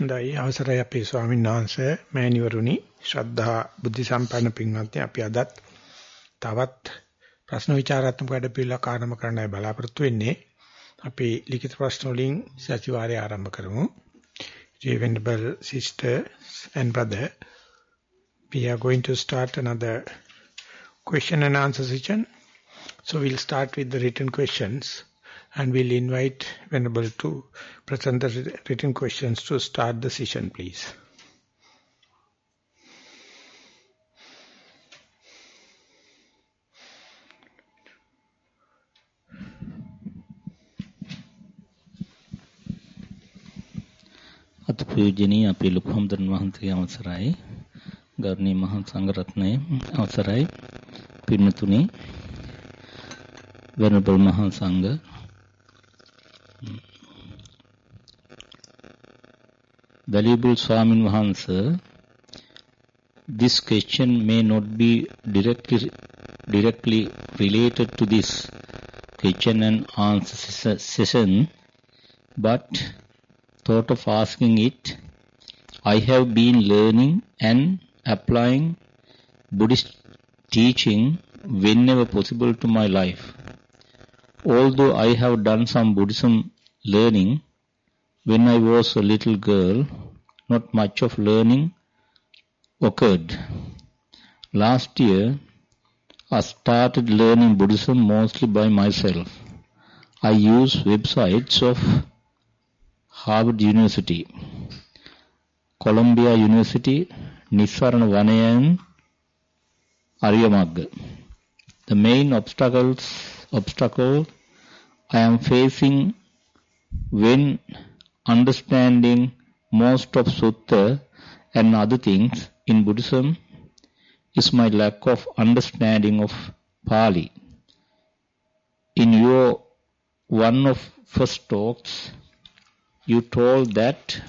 හොඳයි. අවසරයි අපේ ස්වාමීන් වහන්සේ මෑණිවරුනි. ශ්‍රද්ධා බුද්ධ සම්පන්න පින්වත්නි අපි අදත් තවත් ප්‍රශ්න විචාරාත්මක වැඩ පිළිවෙලක් ආරම්භ කරන්නයි බලාපොරොත්තු වෙන්නේ. අපි ලිඛිත ප්‍රශ්න වලින් සතිವಾರය ආරම්භ කරමු. Dear venerable sisters and brother we are going to start another question and answer session. So we'll start with the written questions. and we'll invite Venerable to present the written questions to start the session, please. අතිපූජනීය අපේ ලොකු හමුදුරන් වහන්සේගේ අවසරයි ගෞරවනීය මහා සංඝරත්නයේ අවසරයි පින්තුනි වෙනබල් මහා සංඝ Valuable Swamin Wahansa, this question may not be directly, directly related to this question and answer session, but thought of asking it, I have been learning and applying Buddhist teaching whenever possible to my life. Although I have done some Buddhism learning, when I was a little girl, not much of learning occurred. Last year, I started learning Buddhism mostly by myself. I use websites of Harvard University, Columbia University, Nisarana Vanaya and Aryamagga. The main obstacles, obstacle I am facing when understanding most of sutta and other things in Buddhism is my lack of understanding of Pali. In your one of first talks, you told that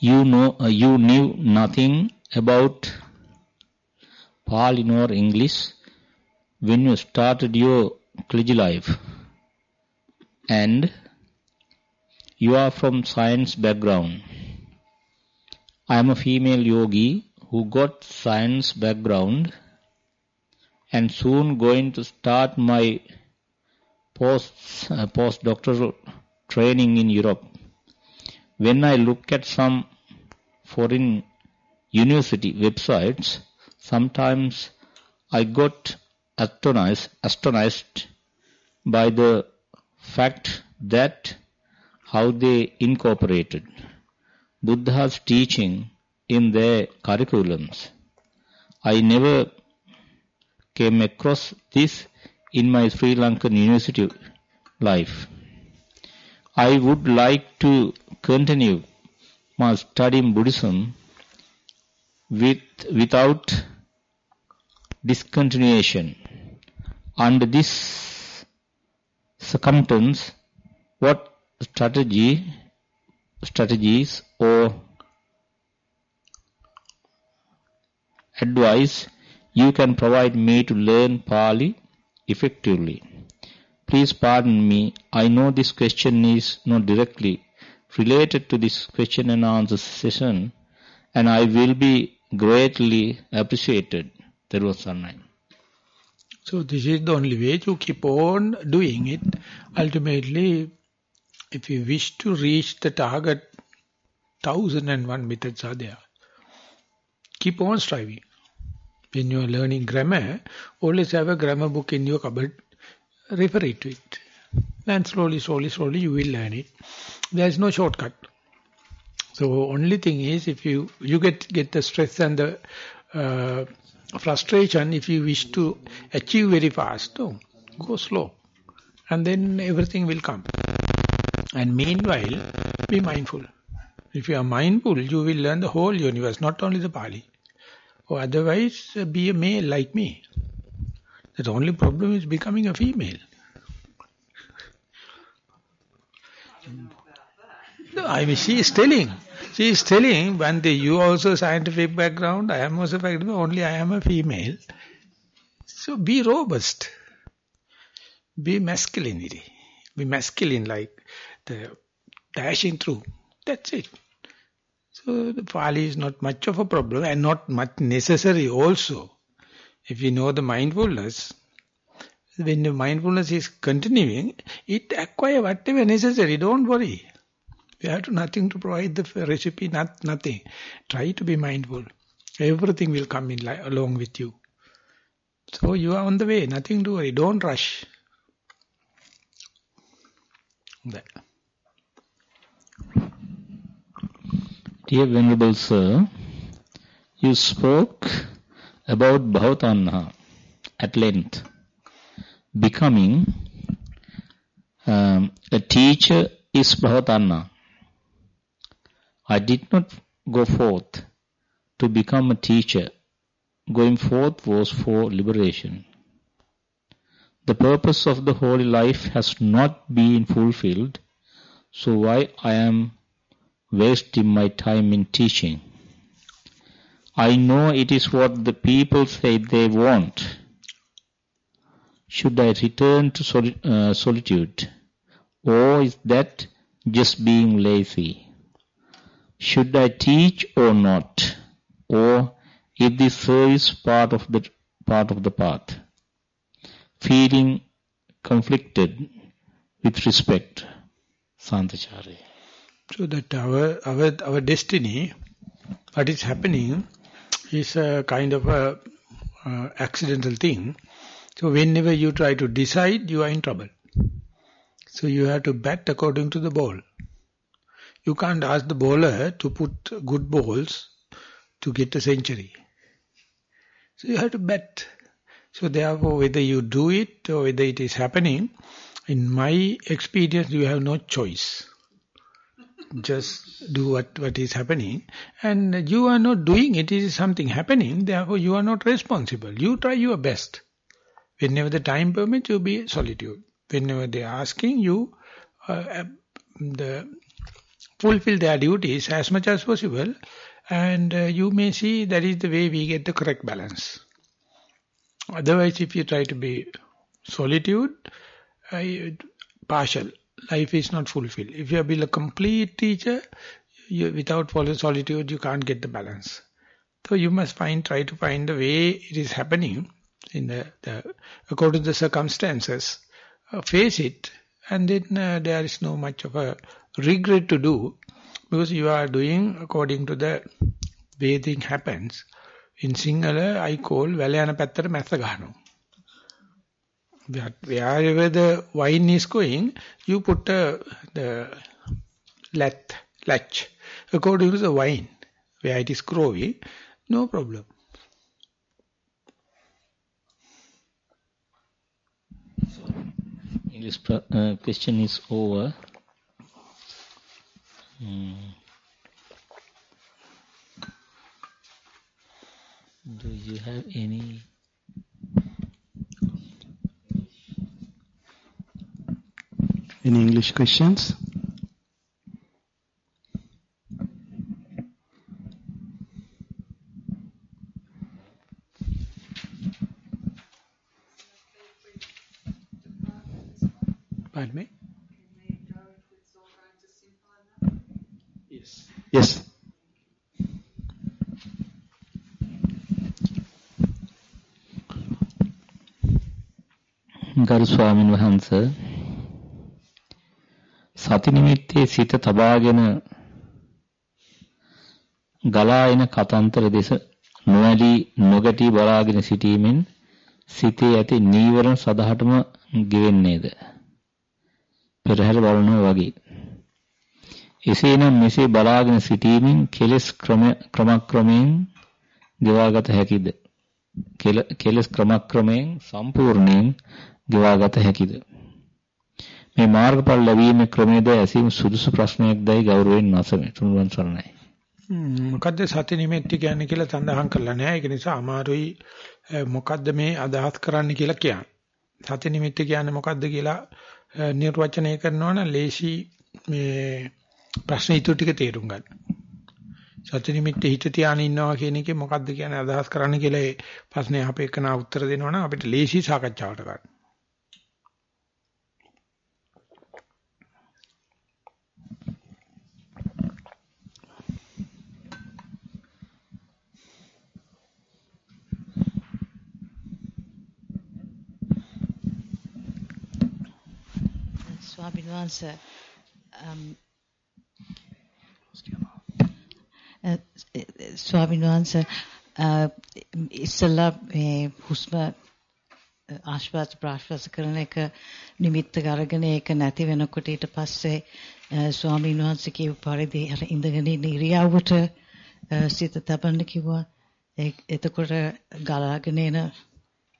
you know uh, you knew nothing about Pali nor English when you started your clergy life, and you are from science background. I am a female yogi who got science background and soon going to start my post uh, postdoctoral training in Europe. When I look at some foreign university websites, sometimes I got astonished, astonished by the fact that how they incorporated Buddha's teaching in their curriculums. I never came across this in my Sri Lankan university life. I would like to continue my study in Buddhism with, without discontinuation. Under this circumstance, what strategy strategies or advice you can provide me to learn Pali effectively. Please pardon me, I know this question is not directly related to this question and answer session and I will be greatly appreciated. There was. So this is the only way to keep on doing it. Ultimately, if you wish to reach the target, thousand and one methods are there. Keep on striving. When you are learning grammar, always have a grammar book in your cupboard, refer it to it. And slowly, slowly, slowly you will learn it. There is no shortcut. So only thing is if you you get get the stress and the uh, frustration if you wish to achieve very fast, no, go slow. And then everything will come. And meanwhile, be mindful. If you are mindful, you will learn the whole universe, not only the Pali. Or otherwise, be a male like me. The only problem is becoming a female. No, I mean, she is telling. She is telling, when the, you also scientific background, I am also background, only I am a female. So be robust. Be masculinity. Be masculine like the dashing through. That's it. So the Pali is not much of a problem and not much necessary also. If you know the mindfulness, when the mindfulness is continuing, it acquire whatever necessary, don't worry. You have to nothing to provide the recipe, not nothing. Try to be mindful. Everything will come in along with you. So you are on the way, nothing to worry, don't rush. There. Dear Venerable Sir, you spoke about Bhavatanha at length. Becoming um, a teacher is Bhavatanha. I did not go forth to become a teacher. Going forth was for liberation. The purpose of the holy life has not been fulfilled, so why I am wasting my time in teaching? I know it is what the people say they want. Should I return to soli uh, solitude? Or is that just being lazy? Should I teach or not? Or is this service part of the part of the path? Feeling conflicted with respect. Santacharya. So that our, our, our destiny, what is happening, is a kind of a uh, accidental thing. So whenever you try to decide, you are in trouble. So you have to bet according to the ball. You can't ask the bowler to put good balls to get a century. So you have to bet. So therefore, whether you do it or whether it is happening, in my experience, you have no choice just do what, what is happening. And you are not doing it, it is something happening, therefore you are not responsible. You try your best. Whenever the time permits, you be solitude. Whenever they are asking you, uh, the fulfill their duties as much as possible, and uh, you may see that is the way we get the correct balance. Otherwise, if you try to be solitude, uh, partial, life is not fulfilled. If you have been a complete teacher, you, without solitude, you can't get the balance. So you must find, try to find the way it is happening in the, the according to the circumstances. Uh, face it, and then uh, there is no much of a regret to do because you are doing according to the way thing happens. In Sinhala, I call Valayana Pattara Mathagano. That wherever the wine is going, you put uh, the lat, latch according to the wine, where it is growing, no problem. English uh, question is over. Hmm. Do you have any Any English questions? ගරු ස්වාමින් වහන්සේ සති නිමිත්තේ සිත තබාගෙන ගලා එන කතන්තර දෙස නොඇලී නොගැටි බලාගෙන සිටීමෙන් සිතේ ඇති නීවරණ සදහටම ගෙවෙන්නේද? පෙරහැර බලනවා වගේ. එසේනම් මෙසේ බලාගෙන සිටීමෙන් කෙලස් ක්‍රම ක්‍රමක්‍රමයෙන් ගෙවාගත හැකිද? කෙලස් ක්‍රමක්‍රමයෙන් සම්පූර්ණයෙන් ගෙවාගත හැකිද මේ මාර්ගඵල ලැබීමේ ක්‍රමයේද ඇසීම සුදුසු ප්‍රශ්නයක්දයි ගෞරවයෙන් නැසමි. තුනුවන් සරණයි. මොකද්ද සති නිමෙtti කියන්නේ කියලා සඳහන් කරලා නැහැ. ඒක නිසා අමාරුයි මොකද්ද මේ අදහස් කරන්න කියලා කියන්නේ. සති නිමිත්ත කියන්නේ මොකද්ද කියලා නිර්වචනය කරනවා නම් ලේසි මේ ප්‍රශ්න ඉතුරු ටික තේරුම් ගන්න. සති නිමිත්තේ හිත තියාගෙන ඉන්නවා කියන එකේ මොකද්ද කියන්නේ අදහස් කරන්න කියලා ඒ ප්‍රශ්නේ අපේ එකනා උත්තර දෙනවා නම් අපිට ලේසි සාකච්ඡාවට ගන්න. ස්වාමීන් වහන්සේ ස්වාමීන් වහන්සේ ඉස්සලා මේ හුස්ම ආශ්වාස ප්‍රාශ්වාස කරන එක නිමිත්ත අරගෙන ඒක නැති වෙනකොට ඊට පස්සේ ස්වාමීන් වහන්සේ කියපු පරිදි අර ඉඳගෙන ඉන්න ඉරියව්වට සිත තබන්න කිව්වා. එතකොට ගලාගෙන එන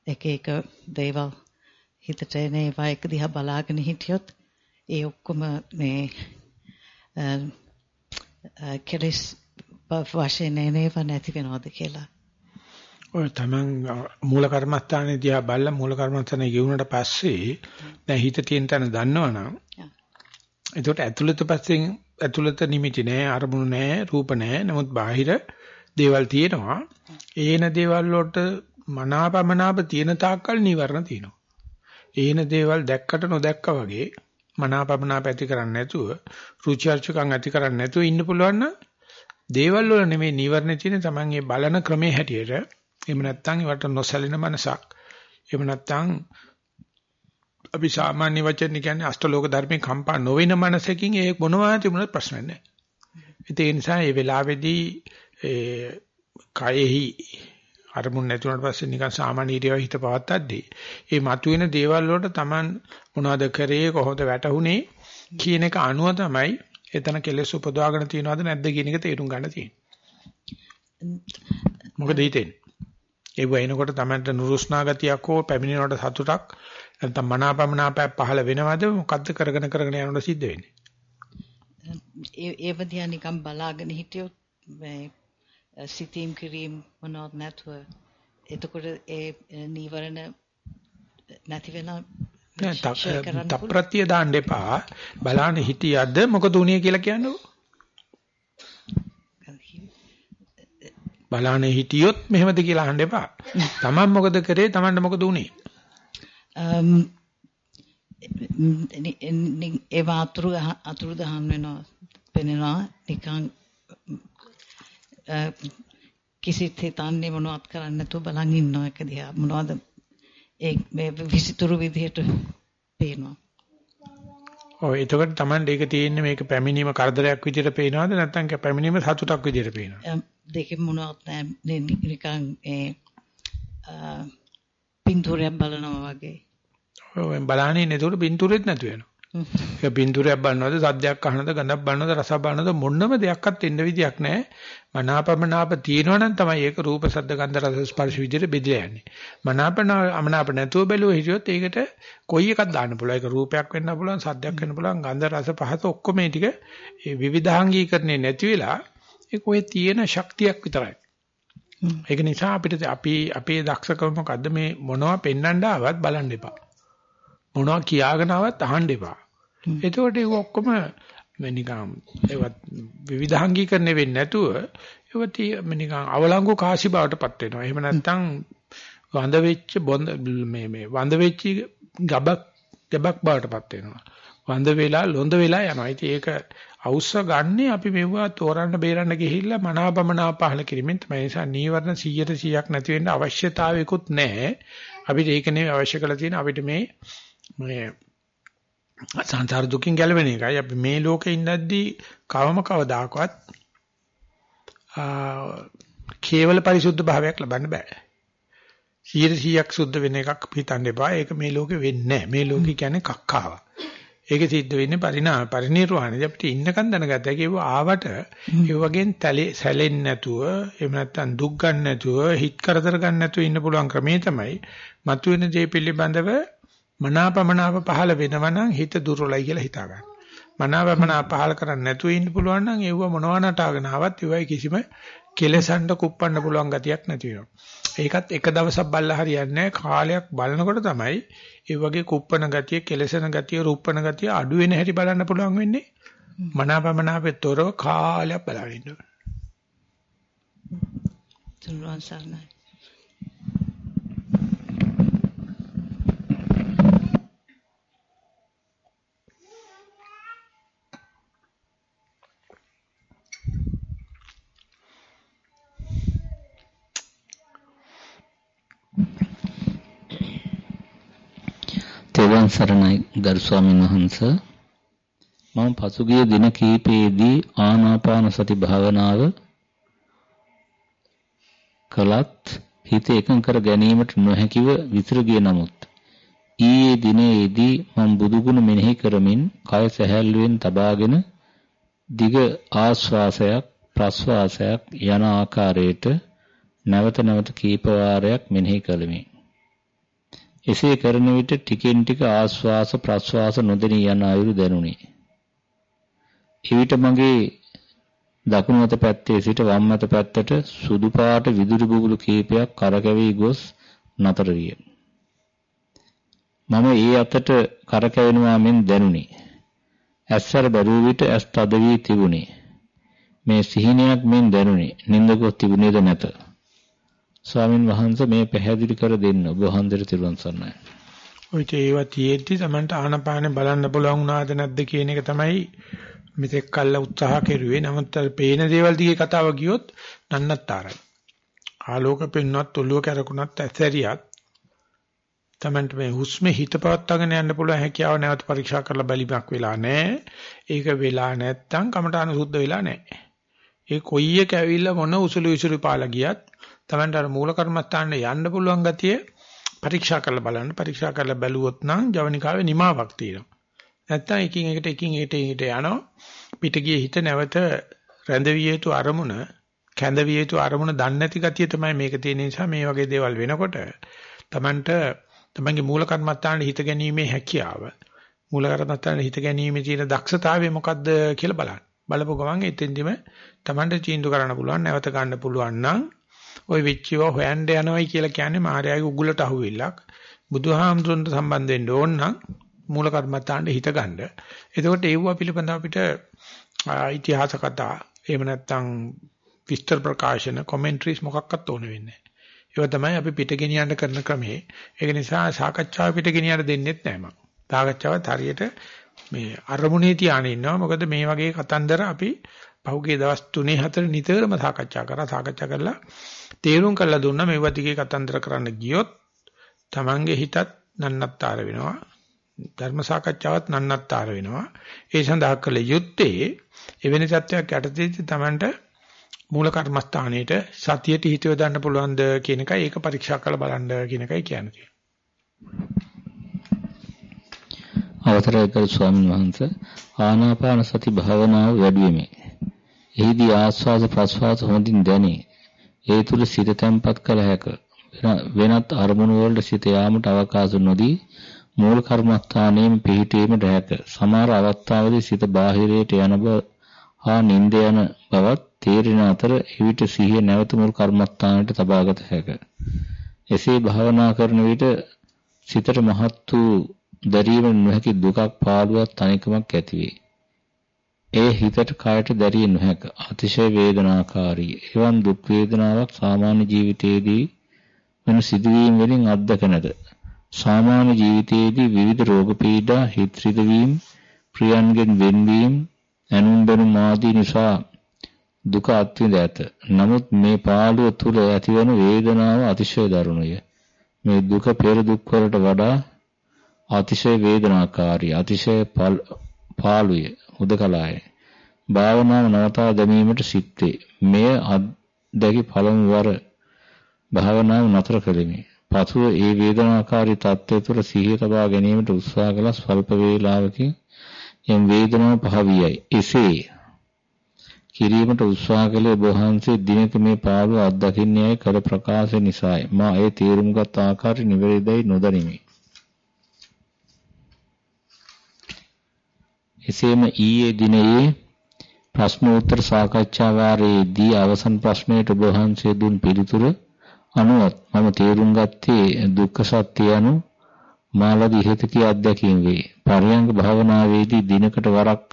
එක එක දේවල් හිතට එන ඒවා එක දිහා බලාගෙන හිටියොත් ඒ ඔක්කොම මේ කෙලස් වශයෙන් එනේව නැති වෙනවද කියලා. ඔය තමන් මූල කර්මස්ථානේ දිහා බලලා මූල කර්මස්ථානේ ගෙවුනට පස්සේ දැන් හිත තියෙන තැන දන්නවනම් එතකොට ඇතුළත පස්සෙන් ඇතුළත නිමිති නෑ අරමුණු නෑ රූප නෑ. නමුත් බාහිර දේවල් තියෙනවා. ඒන දේවල් වලට මනාපමනාප තියෙන තාක්කල් නිවර්ණ තියෙනවා. ඒන දේවල් දැක්කට නොදැක්කා වගේ මනාපමනාප ඇති කරන්නේ නැතුව රුචි අරුචිකම් ඇති කරන්නේ නැතුව ඉන්න පුළුවන් නම් දේවල් වල නෙමෙයි නිවර්ණ තියෙන තමන් මේ බලන ක්‍රමයේ හැටියට එහෙම නැත්නම් ඒවට නොසැලෙන මනසක් එහෙම නැත්නම් අපි සාමාන්‍ය වචන කියන්නේ අෂ්ටලෝක ධර්මේ කම්පා නොවන මනසකින් ඒ මොනවා තිබුණත් ප්‍රශ්න නැහැ. ඒ නිසා මේ වෙලාවේදී ඒ කයෙහි අරමුණ නැතුණට පස්සේ නිකන් සාමාන්‍ය ඉරියව හිත පවත්තද්දී මේ මතුවෙන දේවල් වලට Taman මොනවද කරේ කොහොමද වැටුනේ කියන එක අනුව තමයි එතන කෙලෙස් උපදවාගෙන තියනවද නැද්ද කියන එක තේරුම් ගන්න තියෙන්නේ. මොකද හිතෙන්නේ? ඒ වෙනකොට තමයි නුරුස්නා ගතියක් හෝ පැමිණෙනවට සතුටක් නැත්නම් මනාපමනාපයක් පහළ වෙනවද මොකද්ද කරගෙන කරගෙන යනකොට සිද්ධ වෙන්නේ? ඒ ඒව දිහා නිකන් බලාගෙන හිටියොත් මේ සිතීම් කිරීම මොනවත් නැතුව එතකොට ඒ නීවරණ නැති වෙන තප්‍රත්‍ය දාන්න එපා. බලන්න හිටියද මොකද උනේ කියලා කියන්නකො. බලන්න හිටියොත් මෙහෙමද කියලා අහන්න එපා. Taman මොකද කරේ? Tamanට මොකද උනේ? ඒව අතුරු අතුරු දහන් වෙනවා. පෙනෙනවා නිකන් කිසිත් හිතන්නේ මොනවත් කරන්නේ නැතුව බලන් ඉන්නවා එක දිහා මොනවද ඒ මේ විසිතුරු විදිහට පේනවා. ඔව් එතකොට Taman ඒක තියෙන්නේ මේක පැමිණීම කරදරයක් විදිහට පේනවද නැත්නම් පැමිණීම සතුටක් විදිහට පේනවද? දෙකෙන් මොනවත් නැහැ නිකන් ඒ පින්තූරයක් බලනවා වගේ. ඔව් බලන්නේ නේද පින්තූරෙත් නැතු වෙනවා. ඒක පින්තූරයක් බලනවද සද්දයක් අහනවද ගඳක් බලනවද රස බලනවද මොන්නම දෙයක්වත් එන්න විදියක් නැහැ. මනාපමනාප තියෙනවා නම් තමයි ඒක රූප සද්ද ගන්ධ රස ස්පර්ශ විදිහට බෙදලා යන්නේ. මනාපමනාප නැතුව බැලුව හිටියොත් ඒකට කොයි එකක් දාන්න පුළුවන්. ඒක රූපයක් වෙන්න පුළුවන්, සද්දයක් වෙන්න පුළුවන්, ගන්ධ රස පහස ඔක්කොම මේ ටික ඒ විවිධාංගීකරණේ නැති වෙලා ඒක ඔය තියෙන ශක්තියක් විතරයි. ඒක නිසා අපිට අපි අපේ දක්ෂකම මොකද්ද මේ මොනවා පෙන්වන්න ආවත් බලන්න එපා. මොනවා කියාගෙන ආවත් අහන්න එපා. එතකොට ඒක ඔක්කොම නිකන් ඒවත් විවිධාංගීකරණය වෙන්නේ නැතුව ඒවත් නිකන් අවලංගු කාසි බවටපත් වෙනවා. එහෙම නැත්නම් වඳ වෙච්ච බොඳ මේ මේ වඳ වෙච්ච ගබක් ගබක් බවටපත් වෙනවා. වඳ වෙලා ලොඳ වෙලා යනවා. ඉතින් ඒක අවශ්‍ය ගන්නේ අපි මෙවුවා තෝරන්න බේරන්න ගිහිල්ලා මනාපමනා පහල කිරීමෙන් තමයි. ඒ නිසා නීවරණ 100ට 100ක් නැති වෙන්න අවශ්‍යතාවයකුත් නැහැ. අපිට ඒක නෙවෙයි අවශ්‍ය කරලා තියෙන අපිට මේ මේ සංසාර දුකින් ගැලවෙන එකයි අපි මේ ලෝකේ ඉඳද්දී කවම කවදාකවත් කේවල පරිසුද්ධ භාවයක් ලබන්න බෑ. 100ක් සුද්ධ වෙන එකක් හිතන්න එපා. ඒක මේ ලෝකේ වෙන්නේ නැහැ. මේ ලෝකේ කියන්නේ කක්කාව. ඒක සිද්ධ වෙන්නේ පරිණාම පරිණිරවාණය. අපිට ඉන්නකන් දැනගත්තා ඒක ආවට ඒ වගේන් සැලෙන්නේ නැතුව එහෙම නැත්නම් දුක් ගන්න නැතුව හිත කරදර ගන්න නැතුව ඉන්න පුළුවන් ක්‍රමේ තමයි මතුවෙන දේ පිළිබඳව මනාපමනාප පහළ වෙනවා නම් හිත දුර්වලයි කියලා හිතා ගන්න. මනාපමනාප පහළ කරන්නේ නැතුව ඉන්න පුළුවන් නම් ඒව මොනවා නටාගෙන ආවත් ඒවයි කිසිම කෙලසන්න කුප්පන්න පුළුවන් ගතියක් නැති වෙනවා. ඒකත් එක දවසක් බල්ලා හරියන්නේ කාලයක් බලනකොට තමයි ඒ වගේ කුප්පන ගතිය, කෙලසන ගතිය, රූපන ගතිය අඩු වෙන හැටි බලන්න පුළුවන් වෙන්නේ. මනාපමනාපෙත් තොරව කාලයක් බලන ඉන්න ඕනේ. තුන්වන් සර්ණයි. තෙරුවන් සරණයි ගරු ස්වාමීන් වහන්ස මම පසුගිය දින කීපයේදී ආනාපාන සති භාවනාව කළත් හිත එකඟ කර ගැනීමට නොහැකිව විසිර ගිය නමුත් ඊයේ දිනේදී මම බුදුගුණ මෙනෙහි කරමින් කය සැහැල්ලුවෙන් තබාගෙන දිග ආශ්වාසයක් ප්‍රශ්වාසයක් යන ආකාරයට නැවත නැවත කීප වාරයක් මෙනෙහි කළෙමි. එසේ කරන විට ටිකෙන් ටික ආශ්වාස ප්‍රශ්වාස නොදෙනී යන අයුරු දැනුනි. එවිට මගේ දකුණු අත පැත්තේ සිට වම් අත පැත්තට සුදු පාට විදුලි බුබුලු කීපයක් කරකැවී ගොස් නතර විය. මම ඒ අතට කරකැවෙනවා මෙන් දැනුනි. ඇස්සර බැලූ විට ඇස් තද වී තිබුණි. මේ සිහිනයක් මෙන් දැනුනි. නින්දකො තිබුණේද නැත. ස්වාමින් වහන්සේ මේ පැහැදිලි කර දෙන්න ඔබ වහන්සේට තිරුවන් සරණයි. ඔය ඒවා තියෙද්දි Tamanට ආනපානේ බලන්න පුළුවන් වුණාද නැද්ද කියන එක තමයි මෙතෙක් කල්ල උත්සාහ කෙරුවේ. නමුත් අර පේන දේවල් දිගේ කතාව ගියොත් නන්නත්තරයි. ආලෝක පෙන්වන්නත් ඔළුව කැරකුණත් ඇතරියත් තමන්ට මේ හුස්මේ හිත පවත්වාගෙන යන්න පුළුවන් හැකියාව නැවත පරීක්ෂා කරලා බැලීමක් වෙලා නැහැ. ඒක වෙලා නැත්තම් කමටහන සුද්ධ වෙලා නැහැ. ඒ කොයි එක ඇවිල්ලා මොන උසුළු විසුළු පාලා ගියත් තමන්ට අර මූල කර්මස්ථානට යන්න පුළුවන් ගතිය පරීක්ෂා කරලා බලන්න. පරීක්ෂා කරලා බැලුවොත් නම් ජවනිකාවේ නිමාවක් තියෙනවා. නැත්තම් එකින් එකට එකින් එකට එකට යනවා. පිටගියේ හිත නැවත රැඳවිය යුතු අරමුණ, කැඳවිය යුතු අරමුණ දන්නේ නැති ගතිය තමයි මේක තියෙන නිසා මේ වගේ දේවල් වෙනකොට තමන්ට තමන්ගේ මූල කර්මත්තානේ හිත ගැනීමේ හැකියාව මූල කර්මත්තානේ හිත ගැනීමේ තියෙන දක්ෂතාවය මොකද්ද කියලා බලන්න. බලපු ගමන් එතෙන්දිම තමන්ට චීන්දු කරන්න පුළුවන් නැවත ගන්න පුළුවන් නම් ওই වෙච්චිව හොයන්න යනවයි කියලා කියන්නේ මායාවේ උගුලට අහුවෙල්ලක්. බුදුහාමුදුරන්ට සම්බන්ධ වෙන්න ඕන නම් මූල කර්මත්තානේ හිත ගන්න. එතකොට ඒව පිළිබඳව අපිට ඉතිහාස කතා එහෙම නැත්නම් විස්තර ප්‍රකාශන කමෙන්ටරිස් මොකක්වත් ඕන වෙන්නේ ඒවා තමයි අපි පිට ගෙනියන්න කරන ක්‍රමේ. ඒක නිසා සාකච්ඡාව පිට ගෙනියන්න දෙන්නෙත් නැහැ මම. සාකච්ඡාවත් හරියට මේ අරමුණේ තියාගෙන ඉන්නවා. මොකද මේ වගේ කතන්දර අපි පහුගිය දවස් 3 4 නිතරම සාකච්ඡා කරා. සාකච්ඡා කරලා තේරුම් කරලා දුන්නා මේ වදිගේ කතන්දර කරන්න ගියොත් Tamange හිතත් නන්නත්තර වෙනවා. ධර්ම සාකච්ඡාවත් නන්නත්තර වෙනවා. ඒ සඳහා කළ යුත්තේ එවැනි සත්‍යයක් යටතේදී Tamanට මූල කර්මස්ථානයේට සතියට හිත යොදන්න පුළුවන්ද කියන එකයි ඒක පරීක්ෂා කරලා බලන්න කියන එකයි කියන්නේ. අවතරය කර ස්වාමීන් වහන්සේ ආනාපාන සති භාවනාව වැඩිවෙමි. එහිදී ආස්වාද ප්‍රස්වාස හොඳින් දැනේ. ඒ තුල සිත තැම්පත් කළ හැක. වෙනත් අරමුණු වලට සිත යාමට අවකාශ නොදී මූල කර්මස්ථානයේ පිහිටීමට හැක. සමහර අවස්ථාවලදී සිත බාහිරයට යන බව හා නිින්ද යන බවත් තේරෙන අතර එවිට සිහිය නැවත මුල් කර්මස්ථානයට තබාගත හැකිය. එසේ භාවනා කරන විට සිතට මහත් වූ දැරීම නොහැකි දුකක් පාළුවක් තනිකමක් ඇතිවේ. ඒ හිතට කායට දැරිය නොහැක. අතිශය වේදනාකාරී. එවන් දුක් වේදනාවක් සාමාන්‍ය ජීවිතයේදී වෙන සිදුවීම් වලින් අත්දක නැත. සාමාන්‍ය ජීවිතයේදී විවිධ රෝග පීඩා, හිත රිදවීම, ප්‍රියන්ගෙන් වෙන්වීම, ඇනුම් බැනුම් ආදී නිසා දුක අත්විඳ ඇත. නමුත් මේ පාළුව තුල ඇතිවන වේදනාව අතිශය දරුණුය. මේ දුක පෙර දුක් වලට වඩා අතිශය වේදනාකාරී, අතිශය පාළුය, උදකලාය. භාවනාව නවතා දැමීමට සිත්තේ. මෙය අද්දැකි පළමු වර භාවනාව නතර කළෙමි. පසුව ඒ වේදනාකාරී තත්ත්වය තුළ සිහිය තබා ගැනීමට උත්සාහ කළ ස්වල්ප වේලාවකින් එම් වේදනාව පහ වියයි. එසේ කිරීමට උත්සාහ කළේ ඔබ වහන්සේ දිනක මේ පාළුව අත්දකින්නේ කළ ප්‍රකාශ නිසායි. මා ඒ තීරුම්ගත් ආකාරය නිවැරදියි නොදනිමි. එසේම ඊයේ දිනයේ ප්‍රශ්න උත්තර සාකච්ඡා වාරයේදී අවසන් ප්‍රශ්නයට ඔබ වහන්සේ දුන් පිළිතුර අනුවත් මම තේරුම් ගත්තේ දුක්ඛ සත්‍ය anu මාළදී ඉහත කී අත්දැකීම් වේ. පරියංග භාවනාවේදී දිනකට වරක්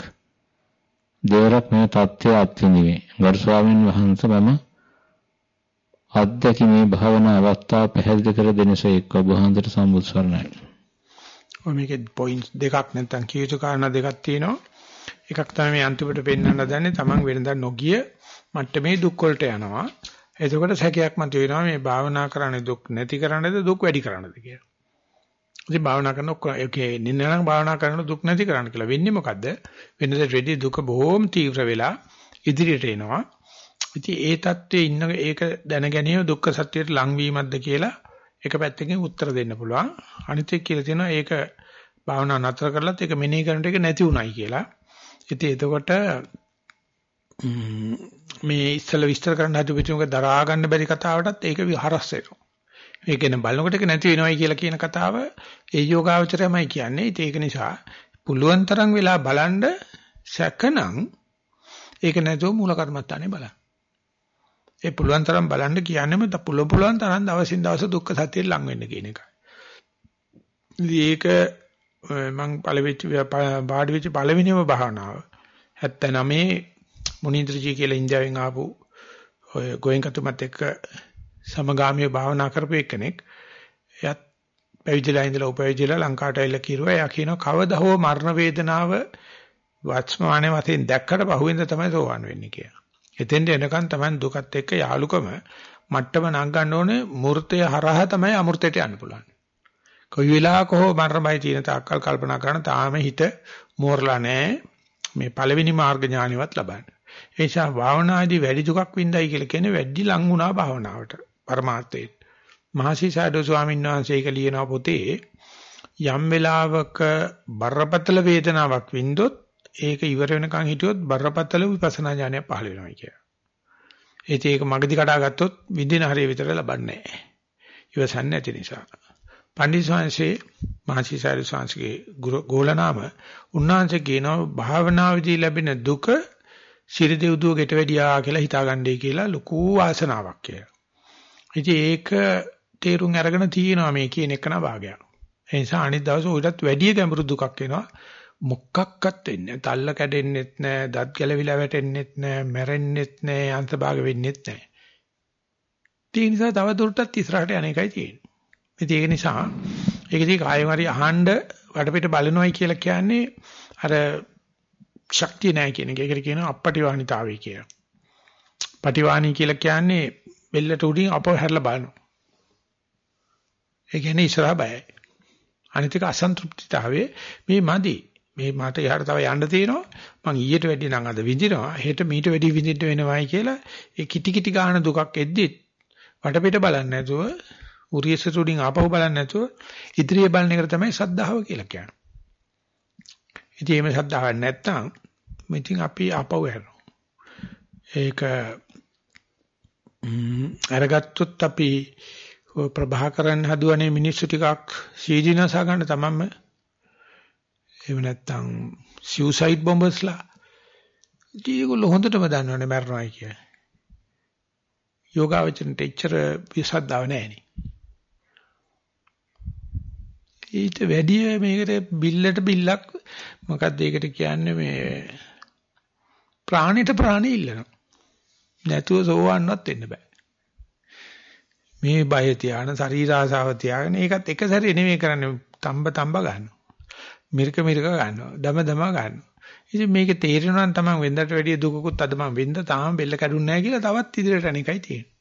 දෙවරක් මේ தත්ත්වය අත්විඳිමි. ගරු ස්වාමීන් වහන්සේ මම අත්දැකීමේ භාවනා අවස්ථාව පැහැදිලි කර දෙනසේක ඔබ වහන්සේට සම්බුත් සරණයි. ඔය මේකේ පොයින්ට්ස් දෙකක් නැත්නම් කීයුතු කාරණා දෙකක් තියෙනවා. එකක් තමයි මේ අන්තිමට පෙන්වන්න දන්නේ Taman වෙනදා නොගිය මට්ටමේ දුක් වලට යනවා. එතකොට සැකයක් මතුවෙනවා මේ භාවනා කරන්නේ දුක් නැති කරන්නේද දුක් වැඩි කරන්නේද කියලා. ඉතින් භාවනා කරන ඔක්කොම ඒකේ නින්නනම් භාවනා කරන දුක් නැති කරන්න කියලා වෙන්නේ මොකද්ද? වෙනදට වැඩි දුක බොහොම තීව්‍ර වෙලා ඉදිරියට එනවා. ඉතින් ඒ தත්ත්වයේ ඉන්න ඒක දැන ගැනීම දුක්ඛ සත්‍යයට ලංවීමක්ද කියලා එක පැත්තකින් උත්තර දෙන්න පුළුවන්. අනිත් එක කියලා තියෙනවා ඒක භාවනා නතර කරලත් ඒක මෙනෙහි කරනට ඒක නැති උනායි කියලා. ඉතින් එතකොට මේ ඉස්සල විස්තර කරන්න හදුපිටුමක දරා ගන්න බැරි කතාවටත් ඒක හරස් වෙනවා. ඒ කියන්නේ බලනකොට ඒක නැති වෙනවයි කියලා කියන කතාව ඒ යෝගාවචරයමයි කියන්නේ. ඒක නිසා පුළුවන් තරම් වෙලා බලන්න සැකනම් ඒක නැතුව මූල කර්මත්තානේ බලන්න. ඒ පුළුවන් තරම් බලන්න කියන්නේම පුළුවන් පුළුවන් තරම් දවසින් දවස දුක්ඛ සත්‍යයෙන් ලං වෙන්න කියන එකයි. ඒක මම පළවෙච්ච බාඩි වෙච්ච පළවෙනිම භාවනාව 79 මුනින්ද්‍රජී කියලා ඉන්දියාවෙන් ආපු ඔය ගෝයන්කතුමත් එක්ක සමගාමීව භාවනා කරපු එක්කෙනෙක් එයත් පැවිදිලා ඉඳලා උපවිදිලා ලංකාවට ඇවිල්ලා කිරුවා එයා කියනවා කවදා හෝ මරණ වේදනාව වස්මානේ වශයෙන් දැක්කට පහුවෙන්ද තමයි සෝවන් වෙන්නේ කියලා. එතෙන්ට එනකන් තමයි දුකත් එක්ක යාලුකම මට්ටම නංගන්න ඕනේ මූර්තය හරහා තමයි අමෘතයට යන්න පුළුවන්. කොයි වෙලාවක හෝ මරණමයි තියෙන තාක්කල් කල්පනා කරන තාම හිත මෝරලා නැහැ. මේ පළවෙනි මාර්ග ඥානෙවත් ලබන්න. ඒ නිසා භාවනාදී වැඩි දුකක් වින්දයි කියලා කියන්නේ වැඩි ලං වුණා භාවනාවට. પરමාර්ථයට. මහසිසාරද ස්වාමීන් වහන්සේ ඒක ලියනවා පොතේ යම් වෙලාවක බරපතල වේදනාවක් වින්දොත් ඒක ඉවර වෙනකන් හිටියොත් බරපතල විපස්සනා ඥානය පහළ වෙනවා කියලා. ඒත් ඒක මගදී කඩා ගත්තොත් විඳින හරිය විතර ලබන්නේ නැහැ. ඉවසන්නේ නැති නිසා. පණ්ඩිත ස්වාමීන්සේ මහසිසාරද ස්වාමීන්ගේ ගෝලනාම උන්වහන්සේ කියනවා භාවනාවේදී ලැබෙන දුක සිරිදෙව්දුව ගෙට වැඩියා කියලා හිතාගන්නයි කියලා ලොකු වාසනාවක් කියලා. ඉතින් ඒක තේරුම් අරගෙන තියෙනවා මේ කියන එකන භාගයක්. ඒ නිසා අනිත් දවසේ උඩට වැඩි ගැඹුරු දුකක් එනවා. මොකක්වත් වෙන්නේ නැහැ. තල්ල කැඩෙන්නෙත් නැහැ, දත් ගැලවිලා වැටෙන්නෙත් නැහැ, මැරෙන්නෙත් නැහැ, අන්තභාග වෙන්නෙත් නැහැ. ඒ නිසා තව දුරටත් ඉස්සරහට යන එකයි තියෙන්නේ. ඉතින් ඒක නිසා ඒකදී කායෙම හරි අහන්න වටපිට බලනවයි කියලා කියන්නේ අර ශක්තිය නැහැ කියන එක. ඒකට කියනවා අපපටිවාණිතාවය කියලා. පටිවාණි කියලා කියන්නේ බෙල්ලට උඩින් අපව හැරලා බලනවා. ඒ කියන්නේ ඉස්සරහා බයයි. අනිත් එක අසන්තෘප්තිතාවයේ මේ මදි. මේ මට එහාට තව යන්න තියෙනවා. මං ඊට වැඩිය නම් අද විඳිනවා. හෙට මීට වැඩිය විඳින්න වෙනවයි කියලා ඒ කිටි කිටි ගන්න දුකක් එද්දිත් වටපිට බලන්නේ නැතුව උරියසට උඩින් ආපහු බලන්නේ නැතුව ඉදිරිය බලන එකට තමයි සද්ධාව කියලා කියන්නේ. ඉතින් මේ සද්ධාවක් නැත්තම් ඉතින් අපි ආපහු යනවා. ඒක අරගත්තොත් අපි ප්‍රභාකරන් හදුවනේ මිනිස්සු ටිකක් සීදීනස ගන්න තමන්ම එහෙම නැත්තම් සියුසයිඩ් බොම්බර්ස්ලා ඒගොල්ලෝ හොඳටම දන්නවනේ මරණයි කිය. යෝගාවචරන්ට එච්චර විසද්දාව නැහෙනි. ඊට වැඩි මේකට බිල්ලට බිල්ලක් මොකක්ද ඒකට කියන්නේ මේ ප්‍රාණයට ප්‍රාණි ඉල්ලනවා. නැතුව සෝවන්නවත් වෙන්න බෑ. මේ බය තියාන ශරීර ආසාව තියාගෙන ඒකත් එක සැරේ නෙමෙයි කරන්නේ තම්බ තම්බ ගන්නවා. මිරික මිරික ගන්නවා. දම දම ගන්නවා. ඉතින් මේක තේරෙනවා නම් තමන් වෙන්දට වැඩිය දුකකුත් අද මම වෙන්ද තාම බෙල්ල කැඩුන්නේ නැහැ කියලා තවත් ඉදිරියට යන එකයි තියෙන්නේ.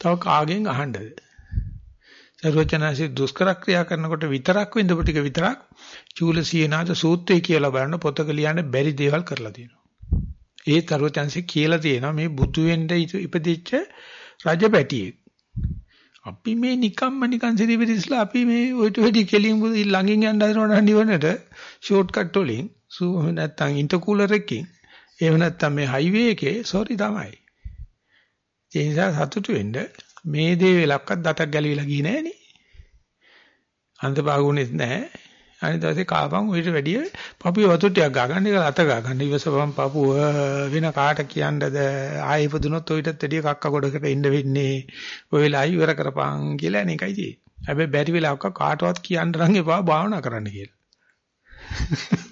තව කාගෙන් අහන්නද? සර්වචනසි දුෂ්කර ක්‍රියා කරනකොට විතරක් විඳපු ටික විතරක් චූලසීනාද සූත්‍රය කියලා බලන පොතක ලියන්න බැරි දේවල් කරලා තියෙනවා. ඒ සර්වචනසි කියලා තියෙනවා මේ බුදු වෙන්න ඉපදිච්ච රජපැටියෙක්. අපි මේ නිකම්ම නිකන් සිරිවිරිස්ලා අපි මේ ඔයිට වෙඩි කෙලින් ළඟින් යන්න හදනවනම් නිවනට ෂෝට් කට් වලින් නැත්තම් ඉන්ටර්කූලර් එකකින් එහෙම නැත්තම් මේ හයිවේ එකේ සෝරි තමයි. ඒ නිසා සතුටු වෙන්න මේ දේ වෙලක්වත් දතක් ගැලවිලා ගියේ නෑනේ. අන්තභාගුණෙත් නෑ. අනිත් දවසේ කාපන් ඌට වැඩිය පපුවේ වතුර ටිකක් ගාගන්න ඒක අත ගාගන්න. ඉවසපන් පපුව වෙන කාට කියන්නද? ආයෙ ඉපදුනොත් ඌටත් වැඩිය කක්ක ගොඩකට ඉන්න වෙන්නේ. ඔය වෙලාවයි ඉවර කරපන් කියලා අනේකයි තියෙන්නේ. හැබැයි බැරි වෙලාවක කාටවත් කියන්න නම් එපා භාවනා කරන්න කියලා.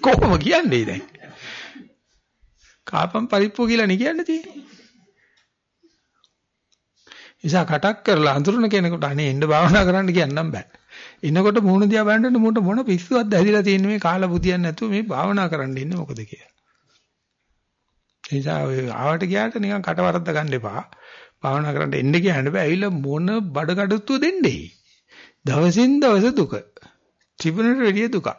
කොහොම කියන්නේ දැන්? කාපන් පරිප්පුව කියලා නේ කියන්න තියෙන්නේ. ඉතින් කටක් කරලා අඳුරන කෙනෙකුට අනේ එන්න භාවනා කරන්න කියන්නම් බෑ. එනකොට මූණ දිහා බලනකොට මූණ මොන පිස්සුවක්ද ඇදිලා තියෙන්නේ මේ කාලා බුදියන්නේ නැතුව මේ භාවනා කරන්න ඉන්නේ මොකද කියලා. ඒ නිසා ඔය ආවට ගියාට නිකන් කටවරද්ද ගන්න එපා. භාවනා කරන්න එන්න කියන්න බෑ. ඇවිල්ලා මොන බඩකටුත්තුව දෙන්නේ. දවසින් දවස දුක. තිබුණට වැඩිය දුකක්.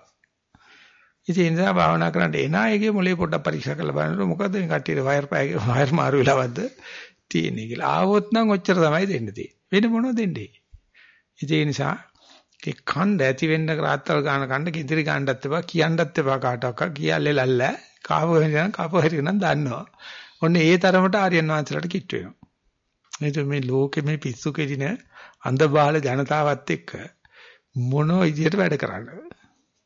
ඉතින් ඒ නිසා භාවනා කරන්න එන අයගේ මොලේ පොඩ්ඩක් පරීක්ෂා කරලා බලනකොට මොකද මේ කට්ටියට වයර් පෑගේ වයර් මාරු වෙලාවද්ද තියෙන්නේ කියලා. ආවොත් නම් ඔච්චර තමයි දෙන්න තියෙන්නේ. වෙන මොනවද දෙන්නේ? ඉතින් ඒ නිසා ඒ කණ්ඩ ඇති වෙන්න රාත්තල් ගන්න කණ්ඩ කිඳිරි ගන්නත් එපා කියන්නත් එපා කාටවත් කියල්ලේ ලල්ල කාප වෙනනම් කාප හරිනම් දන්නවා. ඔන්න ඒ තරමට ආර්යයන් වහන්සේලාට කිට් වෙනවා. නේද මේ ලෝකෙ මේ පිස්සු කෙලින අන්ධබාල ජනතාවත් එක්ක මොන විදියට වැඩ කරන්නේ.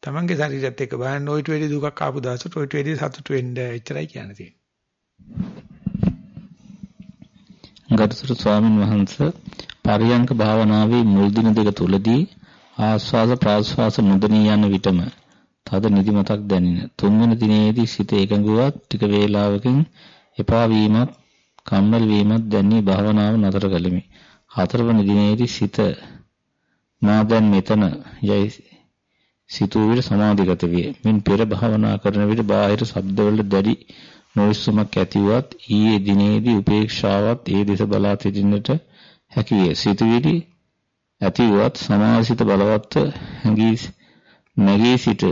Tamange ශරීරයත් එක්ක බලන්න ඔයිට වෙඩි දුකක් ආපු දවසට ඔයිට වෙඩි සතුට වෙන්න එච්චරයි කියන්න තියෙන්නේ. ගරුතර ස්වාමින් වහන්සේ පරියංක භාවනාවේ මුල් දින දෙක තුලදී ආස්වාද ප්‍රාස්වාස නොදෙනී යන විටම තද නිදිමතක් දැනින. තුන්වෙනි දිනේදී සිත එකඟුවත් ටික වේලාවකින් එපා වීමත් කම්මැලි වීමත් දැනී භාවනාව නතර කළෙමි. හතරවෙනි දිනේදී සිත මා දැන් මෙතන යයි සිතූ විට සමාධිගත විය. මින් පෙර භාවනා කරන විට බාහිර ශබ්දවල දැඩි නොවිසුමක් ඇතිවත් ඊයේ දිනේදී උපේක්ෂාවත් ඒ දෙස බලා සිටින්නට හැකි විය. සිතුවිලි ඇතිවත් සමාසිත බලවත් හැඟී නැගී සිට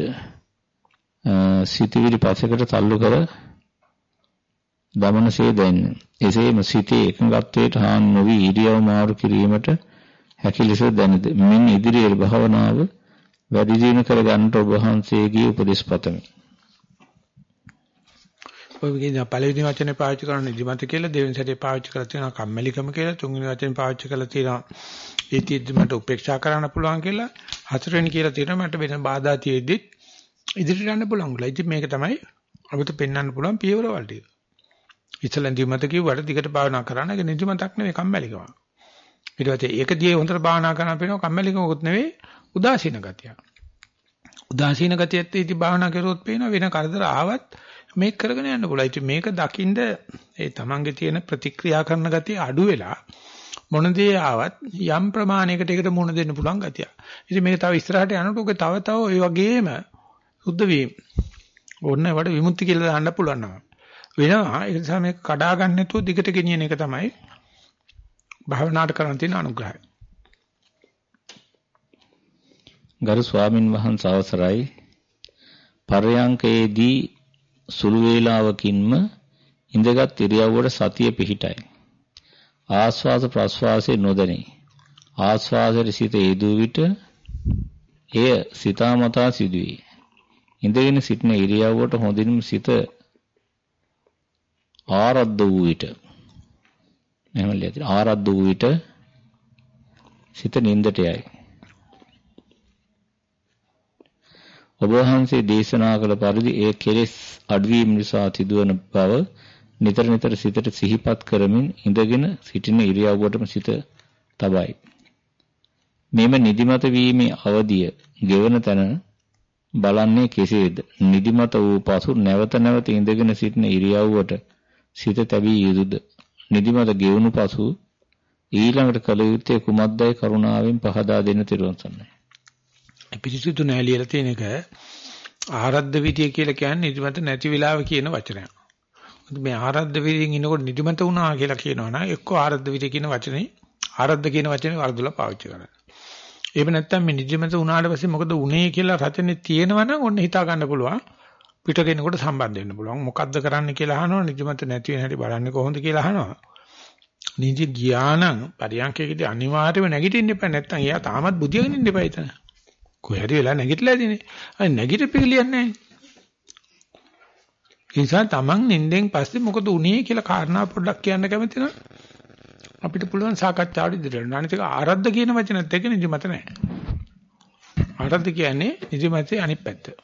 සිතුවිලි පසකට තල්ලු කර දමනසේ දැනෙන. එසේම සිතේ එකඟත්වයට හාන් නොවි ඉරියව් මාරු කිරීමට හැකි ලෙස දැනෙද. මින් ඉදිරියේ භාවනාව වැඩි දියුණු කර ගන්නට ඔබ වහන්සේගේ උපදෙස් පතමි. ඔය කියන පළවෙනි වචනේ පාවිච්චි කරන නිදිමත කියලා දෙවෙනි සැරේ පාවිච්චි කරලා තියෙනවා කම්මැලිකම කියලා තුන්වෙනි වචනේ පාවිච්චි කරලා තියෙනවා ඒතිෙද්දි මට උපේක්ෂා කරන්න පුළුවන් කියලා හතරවෙනි කියලා තියෙනවා මට වෙන බාධා තියෙද්දි ඉදිරියට යන්න පුළුවන් කියලා. ඉතින් මේක තමයි අපිට පෙන්වන්න පුළුවන් පියවරවල් ටික. ඉතල නිදිමත කිව්වට දිගට භාවනා කරන්න ඒක නිදිමතක් නෙවෙයි කම්මැලිකම. ඊට පස්සේ ඒක දිහේ හොඳට භාවනා කරන පේනවා කම්මැලිකමකුත් නෙවෙයි උදාසීන ගතිය. උදාසීන ගතියත් ඉති භාවනා කරුවොත් පේනවා වෙන කරදර ආවත් මේක කරගෙන යන්න පුළුවන්. ඉතින් මේක දකින්ද ඒ තමන්ගේ තියෙන ප්‍රතික්‍රියා කරන ගතිය අඩු වෙලා මොන දේ ආවත් යම් ප්‍රමාණයකට ඒකට මුහුණ දෙන්න පුළුවන් ගතිය. ඉතින් මේක තව ඉස්සරහට යනකොට තව තව ওই වගේම සුද්ධ වීම ඕන්න වට විමුක්ති කියලා දාන්න පුළුවන් නම. වෙනවා ඒ නිසා මේක කඩා ගන්න නැතුව දිගට ගෙනියන එක තමයි භාවනාට කරන්න තියෙන අනුග්‍රහය. ගරු ස්වාමින් වහන්සේ අවසරයි පරයන්කේදී සුළු වේලාවකින්ම ඉඳගත් ඉරියව්වට සතිය පිහිටයි. ආස්වාද ප්‍රස්වාසයේ නොදැනේ. ආස්වාදයේ සිට යෙදූ විට එය සිතාමතා සිදුවේ. ඉඳගෙන සිටින ඉරියව්වට හොඳින්ම සිත ආරද්ධ වූ විට එහෙම ලියලා ආරද්ධ වූ විට සිත නින්දට යයි. ඔබ වහන්සේ දේශනා කළ පරිදි ඒ කෙලෙස් අඩවීම නිසා සිදුවන බව නිතර නිතර සිතට සිහිපත් කරමින් ඉඳගෙන සිටින ඉරියව්වටම සිත තබයි. මෙම නිදිමත වීමේ අවදිය ගෙවන තැන බලන්නේ කෙසේද? නිදිමත වූ පසු නැවත නැවත ඉඳගෙන සිටින ඉරියව්වට සිත තැබිය යුතුද? නිදිමත ගෙවුණු පසු ඊළඟට කල යුත්තේ කුමක්දයි කරුණාවෙන් පහදා දෙන්න තිරුවන් සන්නයි. පිරිසිදු නැහැ ලියලා තියෙන එක ආරද්ධ විදිය කියලා කියන්නේ නිදිමත නැති වෙලාව කියන වචනයක්. මේ ආරද්ධ විදියෙන් ඉනකොට නිදිමත වුණා කියලා කියනවනම් එක්ක ආරද්ධ විදිය කියන වචනේ ආරද්ධ කියන වචනේ වර්ධුලා පාවිච්චි කරනවා. එහෙම නැත්නම් මේ නිදිමත වුණාට පස්සේ මොකද උනේ කියලා රචනේ තියෙනවනම් ඔන්න හිතා ගන්න පුළුවන්. පිට කෙනෙකුට සම්බන්ධ වෙන්න පුළුවන්. මොකද්ද කරන්න කියලා අහනවා නිදිමත නැති වෙන හැටි බලන්නේ කොහොමද කියලා අහනවා. නිදි ගියානම් පරියන්කේදී අනිවාර්යයෙන්ම නැගිටින්න එපා. නැත්නම් එයා තාමත් බුදියාගෙන ඉන්න එපා එතන. කොහේ හරි වෙලා නැගිටලා ඇතිනේ. අය නැගිටපෙලියක් නැහැ. ඒ නිසා Taman නින්දෙන් පස්සේ මොකද උනේ කියලා කාරණා පොඩ්ඩක් කියන්න කැමති නම් අපිට පුළුවන් සාකච්ඡාවට ඉදිරියට යන්න. අනිත් එක ආරද්ධ කියන වචනත් එක්ක නිදිමත නැහැ. ආරද්ධ කියන්නේ නිදිමතේ අනිත් පැත්ත.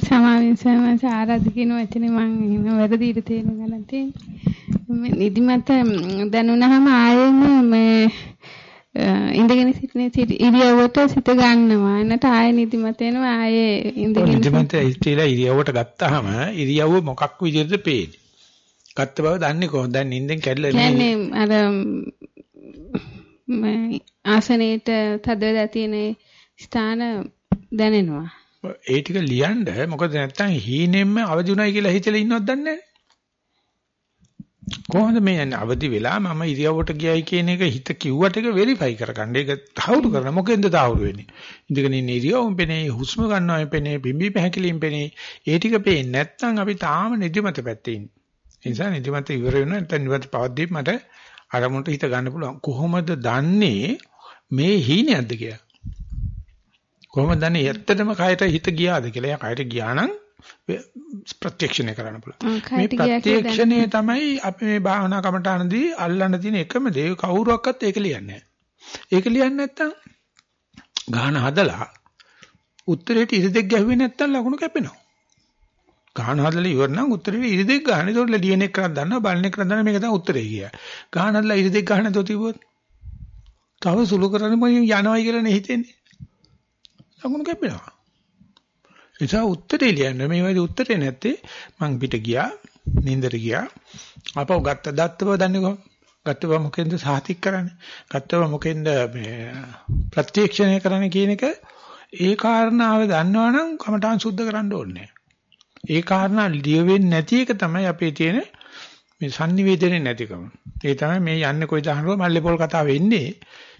සමාවෙන් සමස ආරාධ කියන වචනේ මම වැරදිට තේරුම් ගන්න තියෙන්නේ. නිදිමත දැනුණාම ආයෙම මේ ඉඳගෙන සිටින ඉරියව්වට සිත ගන්නවා. එනට ආයෙ නිදිමත එනවා ආයෙ ඉඳගෙන නිදිමත ඉතිලා ඉරියව්වට ගත්තාම ඉරියව්ව මොකක් විදිහටද පේන්නේ? ගත්ත බව දන්නේ කොහොමද? දැන් නිින්දෙන් කැඩලා කියන්නේ අර ආසනයේට තද වෙලා තියෙන ස්ථාන දැනෙනවා. ඒ ටික ලියන්න මොකද නැත්තම් හීනෙන්ම අවදි උනායි කියලා හිතලා ඉන්නවද දන්නේ කොහොමද මේ යන්නේ අවදි වෙලා මම ඉරියව්වට ගියයි කියන එක හිත කිව්වට එක වෙරිෆයි කරගන්න. ඒක තහවුරු කරන්න. මොකෙන්ද තහවුරු වෙන්නේ? ඉඳගෙන ඉන්න ඉරියව්වෙන් පෙනේ, හුස්ම ගන්නවෙන් පෙනේ, බිම්බි පැහැකිලින් පෙනේ. ඒ ටික පේන්නේ නැත්නම් අපි තාම නිදිමත පැත්තේ ඉන්නේ. ඒ නිසා නිදිමත ඉවර වෙනවා. නැත්නම් නිදිමත පවද්දී මට අරමුණට හිත ගන්න පුළුවන්. කොහොමද දන්නේ මේ හීනයක්ද කියලා? කොහොමද දන්නේ ඇත්තටම කයට හිත ගියාද කියලා? එයා කයට ගියා නම් ප්‍රත්‍යක්ෂණය කරන්න පුළුවන්. මේ ප්‍රත්‍යක්ෂණය තමයි අපි මේ භාවනා කමටහනදී අල්ලන්න තියෙන එකම දේ කවුරුවක්වත් ඒක ලියන්නේ නැහැ. ඒක ලියන්නේ නැත්තම් ගාන හදලා උත්තරේට ඉරිදෙක් ගැහුවේ නැත්තම් ලකුණු කැපෙනවා. ගාන හදලා ඉවර නම් උත්තරේට ඉරිදෙක් ගන්න. ඒතකොට ලියන එක කරන් දන්නවා බලන එක කරන් දන්නවා මේක තමයි උත්තරේ කියා. ගාන හදලා ඉරිදෙක් ගන්න නැතුව තිබුවොත් තව සුළු කරන්නේ මොකද යනවයි කියලා නේ හිතෙන්නේ. ලකුණු කැපෙනවා. නිසා උත්තරේ ලියන්න මේ වගේ උත්තරේ නැත්තේ. මං පිට ගියා නින්දට ගියා. අපව ගත්ත දත්තව දන්නේ කොහොමද? ගත්තව මොකෙන්ද සාතික් කරන්නේ? ගත්තව මොකෙන්ද මේ ප්‍රත්‍යක්ෂණය කරන්නේ කියන එක? ඒ කාරණාව දන්නවනම් කමඨාන් සුද්ධ කරන්න ඕනේ. ඒ කාරණා ලියවෙන්නේ නැති එක තමයි අපේ තියෙන මේ sannivedanaye නැතිකම. ඒ තමයි මේ යන්නේ කොයි දහනව මල්ලේපොල් කතාව වෙන්නේ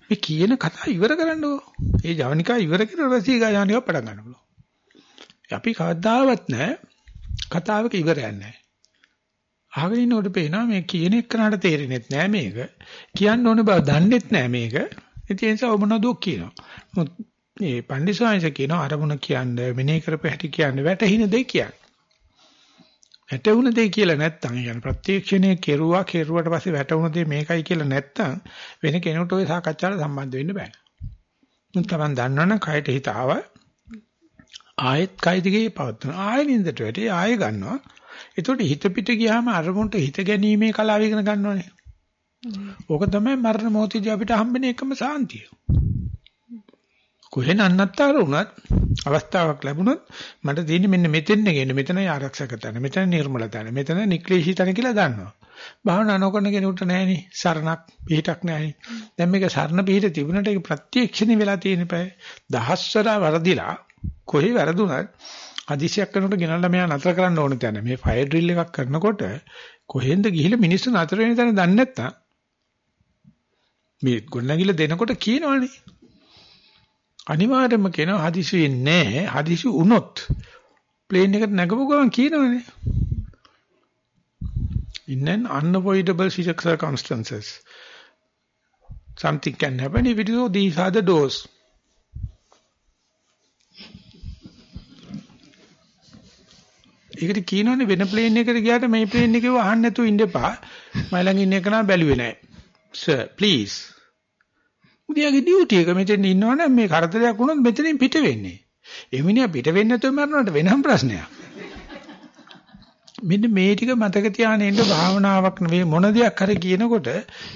මේ කියන කතාව ඉවර කරන්නකෝ ඒ ජවනිකා ඉවර කරලා රසී ගා ජවනිකා පටන් ගන්න පුළුවන්. අපි කවදාවත් නැහැ කතාවක ඉවරයක් නැහැ. අහගෙන ඉන්නකොට පේනවා මේ කියන එක්කනට තේරෙන්නේ නැහැ මේක. කියන්න ඕන බව දන්නෙත් නැහැ මේක. ඒ නිසා ඔබ මොනවද කියනවා. නමුත් මේ පණ්ඩිසාංශ කියනවා අරමුණ කියන්නේ මෙනේ කරපු හැටි කියන්නේ වැටහින දෙයක් කියන්නේ. වැටුණ දෙය කියලා නැත්තම් ඒ කියන්නේ ප්‍රත්‍යක්ෂණය කෙරුවා කෙරුවට පස්සේ වැටුණ දෙය මේකයි කියලා නැත්තම් වෙන කෙනෙකුට ওই සාකච්ඡාවට සම්බන්ධ වෙන්න බෑ. මුන් තමන් දන්නවනම් කයට හිත ආවා ආයෙත් කය දිගේ පවත්වන ආයෙ නින්දට වැටේ ආයෙ ගන්නවා. එතකොට හිත පිට ගියාම අරමුණට හිත ගැනීමේ කලාව ඉගෙන ගන්නවනේ. ඕක තමයි මරණ මොහොතදී අපිට හම්බෙන එකම සාන්තිය. කොහෙන් අන්නත්තර වුණත් අවස්ථාවක් ලැබුණොත් මට තියෙන්නේ මෙන්න මෙතෙන් ගෙන්න මෙතනයි ආරක්ෂක තැන මෙතන නිර්මල තැන මෙතන නික්ලේශී තැන කියලා දන්නවා. භාවනා නොකරන කෙනෙකුට නැහෙනේ සරණක් පිහිටක් නැහෙනේ. දැන් මේක සරණ පිහිට තිබුණට ඒක ප්‍රත්‍යක්ෂණි වෙලා තියෙන පය දහස්වර වරදිලා කොහේ වැරදුනත් හදිසියක් කරනකොට ගෙනල්ලා මෙයා නතර කරන්න ඕන තැන. මේ ෆයර් ඩ්‍රිල් එකක් කරනකොට කොහෙන්ද ගිහිල්ලා මිනිස්සු නතර වෙන තැන දන්නේ නැත්තම් මේ ගොඩනැගිල්ල දෙනකොට කියනවනේ. අනිවාර්යයෙන්ම කියනවා හදිසි වෙන්නේ නැහැ. හදිසි වුණොත් ප්ලේන් එකට නැගපු ගමන් කියනවනේ. in an unavoidable circumstances something can happen if it is so these are the doors ඒකට කියනෝනේ වෙන ප්ලේන් එකකට ගියාට මේ ප්ලේන් එකේ වහන්න නැතුව ඉන්න එපා. මම ළඟ ඉන්න එක නා බැලුවේ නැහැ. Sir please. උදේගේ ඩියුටි එක මෙතෙන් ඉන්නවනම් මේ කරදරයක් වුණොත් මෙතනින් පිට වෙන්නේ. ඒ මිනිහා පිට වෙන්නේ නැතුව මරනකොට වෙනම ප්‍රශ්නයක්. මෙන්න මේ ටික මතක තියාගෙන ඉන්න භාවනාවක් නෙවෙයි මොන දෙයක් හරි කියනකොට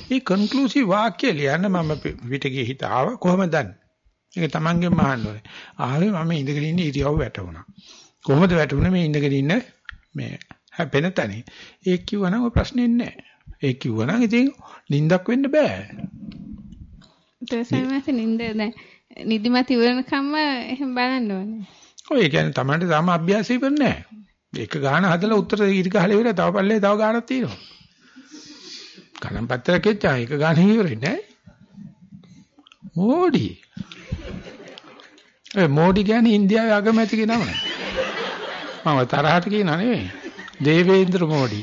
මේ කන්ක්ලූසිව් වාක්‍ය ලියන්න මම පිට ගියේ හිත ආව කොහොමද දන්නේ? ඒක තමන්ගෙන් අහන්න ඕනේ. ආවේ මම ඉඳගෙන ඉන්න ඉරියව්ව වැටුණා. කොහොමද වැටුනේ මේ ඉඳගෙන ඉන්න මේ හැපෙන තැන. ඒක කිව්වනම් ඔය ප්‍රශ්නේ නැහැ. ඒක කිව්වනම් ඉතින් නිින්දක් වෙන්න බෑ. තේසෙන්නත් නිින්ද දැන් නිදිමත ඉවරනකම්ම එහෙම බලන්න ඕනේ. ඔය කියන්නේ Tamanට තාම අභ්‍යාසය ඉවර නැහැ. එක ගාන හදලා උත්තර ඉරි ගහලා ඉවරයි. තව පල්ලේ තව ගානක් තියෙනවා. කලම් පත්‍රයක් එච්චා එක ගාන ඉවරයි නෑ. මෝඩි. ඒ මෝඩි කියන්නේ ඉන්දියාවේ අගමැතිගේ නම. මම තරහට කියනා නෙවෙයි. දේවේන්ද්‍ර මෝඩි.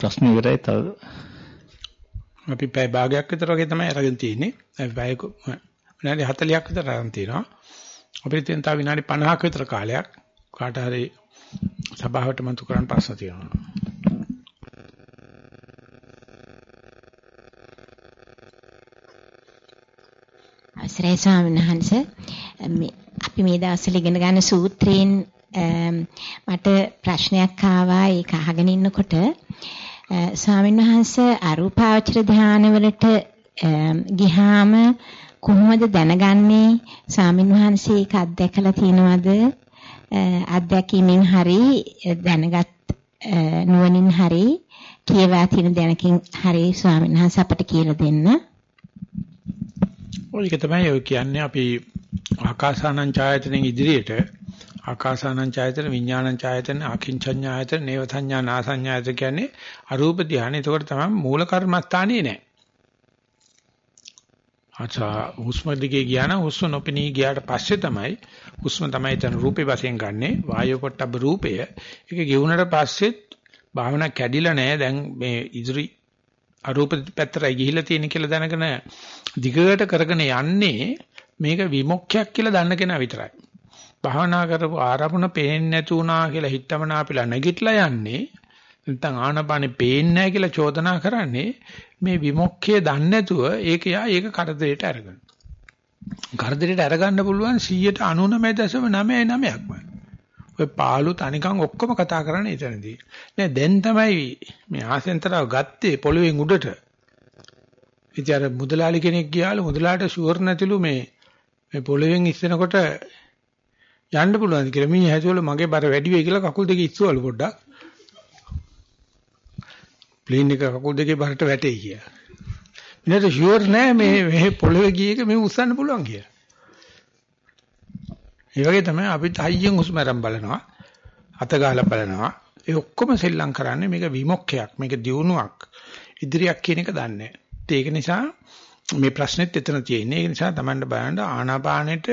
ප්‍රශ්න ඉවරයි තව. අපි පැය භාගයක් විතර වගේ තමයි අරගෙන තියෙන්නේ. පැය විනාඩි 40ක් විතර අරන් තියෙනවා. අපිට තියෙන තව විනාඩි 50ක විතර කාලයක් කාට හරි සභාවට මතු කරන්න ප්‍රශ්න තියෙනවා. අවසරයි ස්වාමීන් වහන්සේ අපි මේ දවස්වල ඉගෙන ගන්න සූත්‍රයෙන් මට ප්‍රශ්නයක් ආවා ඒක අහගෙන ඉන්නකොට ස්වාමීන් වහන්සේ අරූපාවචර ධානවලට ගිහාම කොහොමද දැනගන්නේ ස්වාමින් වහන්සේ ඒක අත්දැකලා තියෙනවද අත්දැකීමෙන් හරි දැනගත් නුවණින් හරි කියවා තියෙන දැනකින් හරි ස්වාමීන් වහන්සේ අපට කියලා දෙන්න. ඔය තමයි ඔය කියන්නේ අපි ආකාසානං ඡායතනෙන් ඉදිරියට ආකාසානං ඡායතන විඥානං ඡායතන අකින්චඤ්ඤායතන නේවසඤ්ඤා නාසඤ්ඤායතන කියන්නේ අරූප ධානය. ඒකට තමයි මූල කර්මස්ථානියේ නෑ. අචා හුස්ම දිගේ ගියා නම් හුස්ම නොපෙනී ගියාට පස්සේ තමයි හුස්ම තමයි තන රූපේ වශයෙන් ගන්නෙ වායෝ පොට්ටබ්බ රූපය. ඒක ගෙවුනට පස්සෙත් භාවනා කැඩිලා නෑ. දැන් මේ ඉදිරි අරූප පැත්තටයි ගිහිලා තියෙන කියලා දැනගෙන දිගට කරගෙන යන්නේ මේක විමුක්තියක් කියලා දන්න කෙනා විතරයි. භාවනා කරපු ආරමුණ පේන්නේ නැති වුණා කියලා හිතමනා අපිලා නැගිටලා යන්නේ නැත්නම් ආනපානේ පේන්නේ නැහැ කියලා චෝදනා කරන්නේ මේ විමුක්තිය දන්නේ නැතුව ඒක යා ඒක කරදරයට අරගෙන. කරදරයට අරගන්න පුළුවන් 199.99ක්ම. ඔය පාළු තනිකන් ඔක්කොම කතා කරන්නේ එතනදී. නෑ දැන් තමයි මේ ආසෙන්තරව ගත්තේ පොළවෙන් උඩට. ඉතින් අර මුදලාලි කෙනෙක් ගියාලු මුදලාට ෂුවර් නැතිලු මේ මේ පොළවෙන් ඉස්සෙනකොට යන්න පුළුවන් කියලා මීය හැදුවල මගේ බර වැඩි වෙයි කියලා කකුල් දෙක ඉස්සුවලු පොඩ්ඩක්. ප්ලේන් එක කකුල් දෙකේ බරට වැටෙයි කියලා. මිනිහට ෂුවර් නෑ මේ මේ පොළවේ ගිය එක මේ උස්සන්න පුළුවන් කියලා. ඒ වගේ තමයි අපිත් හයියෙන් හුස්ම අරන් බලනවා. අත ගහලා බලනවා. ඒ ඔක්කොම සෙල්ලම් කරන්නේ මේක විමුක්තියක්, මේක දියුණුවක්, ඉදිරියක් කියන එක දන්නේ. ඒක නිසා මේ ප්‍රශ්නෙත් එතන තියෙන්නේ. ඒ නිසා Tamanne බලන්න ආනාපානෙට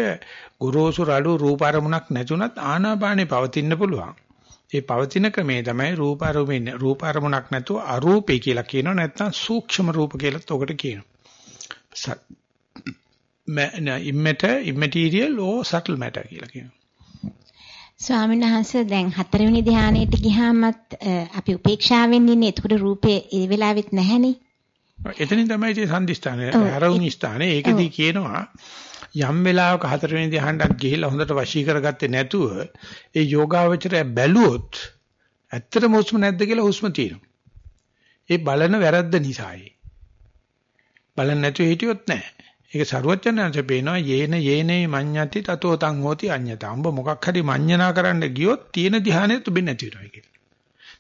ගුරුසු රළු රූප අරමුණක් නැතුණත් ආනාපානෙ පවතින්න පුළුවන්. ඒ පවතින ක්‍රමේ තමයි රූප අරමුණ රූප අරමුණක් නැතුව අරූපේ කියලා කියනවා නැත්නම් සූක්ෂම රූප කියලාත් ඔකට කියනවා. ඉම්මැටර් ඉම්මැටීරියල් ඕ සටල් මැටර් කියලා කියනවා. ස්වාමීන් වහන්සේ දැන් හතරවෙනි ධානයේට ගියාමත් අපි උපේක්ෂාවෙන් ඉන්නේ. එතකොට රූපේ ඒ වෙලාවෙත් නැහැනේ. එතනින් තමයි ඉතින් සම්දිස්ථානේ ආරවුනි ස්ථානේ ඒකෙදි කියනවා යම් වෙලාවක හතරවෙනි ධ්‍යානයක් ගිහිල්ලා හොඳට වශී කරගත්තේ නැතුව ඒ යෝගාවචරය බැලුවොත් ඇත්තටම හුස්ම නැද්ද කියලා හුස්ම තියෙනවා. ඒ බලන වැරද්ද නිසායි. බලන්න නැතුව හිටියොත් නැහැ. ඒක සරුවචනංශ පේනවා යේන යේනේ මඤ්ඤති තතෝ තං හෝති අඤ්ඤතා. උඹ මොකක් හරි මඤ්ඤනා කරන්න ගියොත් තියෙන ධ්‍යානෙ තුබෙන්නේ නැති වෙනවා කියලා.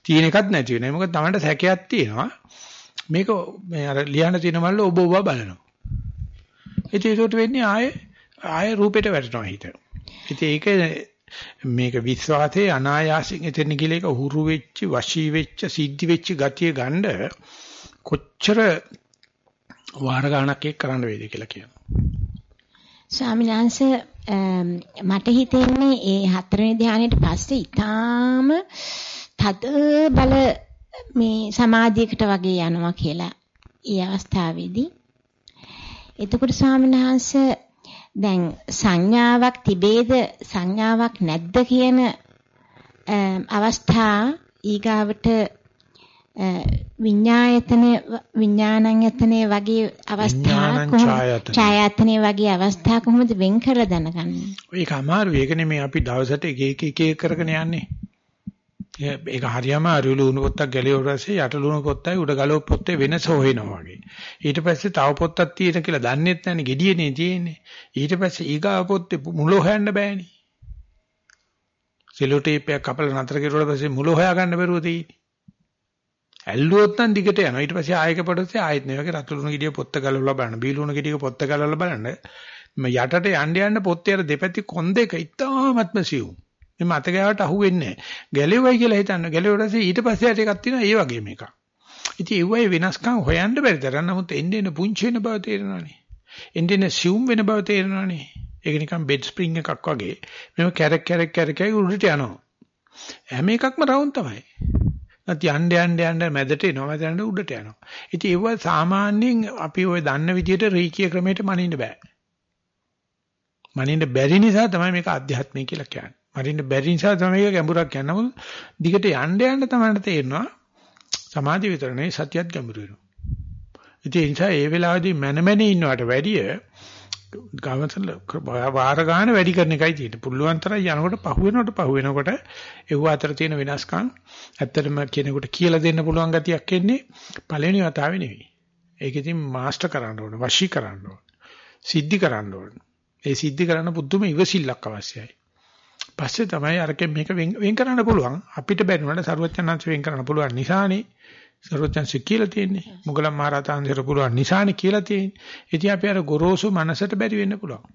තියෙන එකක් නැති වෙනවා. මොකද Tamanට සැකයක් තියෙනවා. මේක මේ අර ලියන්න තියෙන මල්ල ඔබ ඔබ බලනවා. ඉතින් ඒකට වෙන්නේ ආයේ ආයේ රූපෙට වැටෙනවා හිත. ඉතින් ඒක මේක විශ්වාසයේ අනායාසින් එතන කියලා එක හුරු වෙච්ච, වශී වෙච්ච, සිද්ධි වෙච්ච ගතිය ගන්න කොච්චර වාර ගණක් එක් කරන්න වේද කියලා කියනවා. ස්වාමීන් වහන්සේ මට හිතෙන්නේ ඒ හතරවෙනි ධානයට පස්සේ ඊටාම තද බල මේ සමාධියකට වගේ යනවා කියලා. ඒ අවස්ථාවේදී එතකොට ස්වාමීන් වහන්සේ දැන් සංඥාවක් තිබේද සංඥාවක් නැද්ද කියන අවස්ථා ඊගාවට විඤ්ඤායතන විඥානඤ්ඤතනේ වගේ අවස්ථා කොහොමද ඡායතනේ වගේ අවස්ථා කොහොමද වෙන් කරලා දැනගන්නේ? ඒක අමාරුයි. ඒක නෙමෙයි අපි දවසට එක එක එක කරගෙන යන්නේ. ඒක හරියම අරුළු ලුණු පොත්තක් ගැලෙවුවට පස්සේ යට ලුණු පොත්තයි උඩ ගලව පොත්තේ වෙනස හොයනවා වගේ. ඊට පස්සේ තව පොත්තක් තියෙන කියලා දන්නෙත් නැන්නේ gediyeනේ තියෙන්නේ. ඊට පස්සේ ඊගාව පොත්තේ මුල හොයන්න බෑනේ. සෙලෝ ටේප් එකක් කපලා නතර කරුවාට පස්සේ මුල හොයාගන්න බැරුව තියෙන්නේ. ඇල්ලුවොත් නම් දිගට යනවා. ඊට පස්සේ ආයක පොඩසේ ආයෙත් නේ වගේ රතු ලුණු ගෙඩිය පොත්ත ගලවලා බලන්න. බී ලුණු ගෙඩියක පොත්ත ගලවලා බලන්න. යටට යන්න යන්න පොත්තේ අර දෙපැති කොන් දෙක ඉතාමත්ම සිවුම්. මේ මත ගෑවට අහුවෙන්නේ නැහැ. ගැලෙවයි කියලා හිතන්න. ගැලෙවට පස්සේ ඊට පස්සේ යට එකක් තියෙනවා ඒ වගේ මේකක්. ඉතින් ඒ වගේ වෙනස්කම් හොයන්න බැරි තරම් නමුත් එන්නේ එන පුංචි වෙන බව තේරෙනවානේ. එන්නේ එන සියුම් වෙන බව තේරෙනවානේ. ඒක නිකන් බෙඩ් ස්ප්‍රින්ග් එකක් වගේ. මේව කැරක් කැරක් කැරක් උඩට යනවා. හැම එකක්ම රවුම් තමයි. නැත්නම් යන්න යන්න යන්න මැදට එනවා මැදට යන්න උඩට යනවා. ඉතින් ඒව සාමාන්‍යයෙන් අපි ওই දන්න විදිහට රීකිය ක්‍රමයට මනින්න බෑ. මනින්න බැරි නිසා තමයි මේක අධ්‍යාත්මය කියලා කියන්නේ. මරින්න බැරි නිසා තමයි මේක ගැඹුරක් යන නමුත් දිගට යන්න යන්න තමයි තේරෙනවා සමාධිය විතර නෙවෙයි සතියත් ගැඹුරු වෙනවා. ඉතින් ඒ නිසා ඒ වෙලාවේදී මනමනේ ඉන්නවට වැඩිය ගාමතල වාර ගන්න වැඩි කරන එකයි තියෙන්නේ. පුළුවන් තරම් යනකොට පහු වෙනකොට පහු වෙනකොට ඒව අතර තියෙන වෙනස්කම් ඇත්තටම කෙනෙකුට කියලා දෙන්න පුළුවන් ගතියක් එන්නේ පළවෙනි වතාවේ නෙවෙයි. ඒක ඉතින් මාස්ටර් කරන්න ඕන, වශී කරන්න ඕන, සිද්ධි කරන්න ඕන. ඒ සිද්ධි කරන්න පුදුම ඉවසිල්ලක් අවශ්‍යයි. පස්සේ තමයි අරකෙන් මේක වෙන් කරන්න පුළුවන්. අපිට බැරි වුණාට සරුවචනංශ වෙන් කරන්න පුළුවන් නිසානේ සරුවචනංශ කියලා තියෙන්නේ. මුගලන් මහරහතන්සේට පුළුවන් නිසානේ කියලා තියෙන්නේ. ඉතින් අපි අර ගොරෝසු මනසට බැරි වෙන්න පුළුවන්.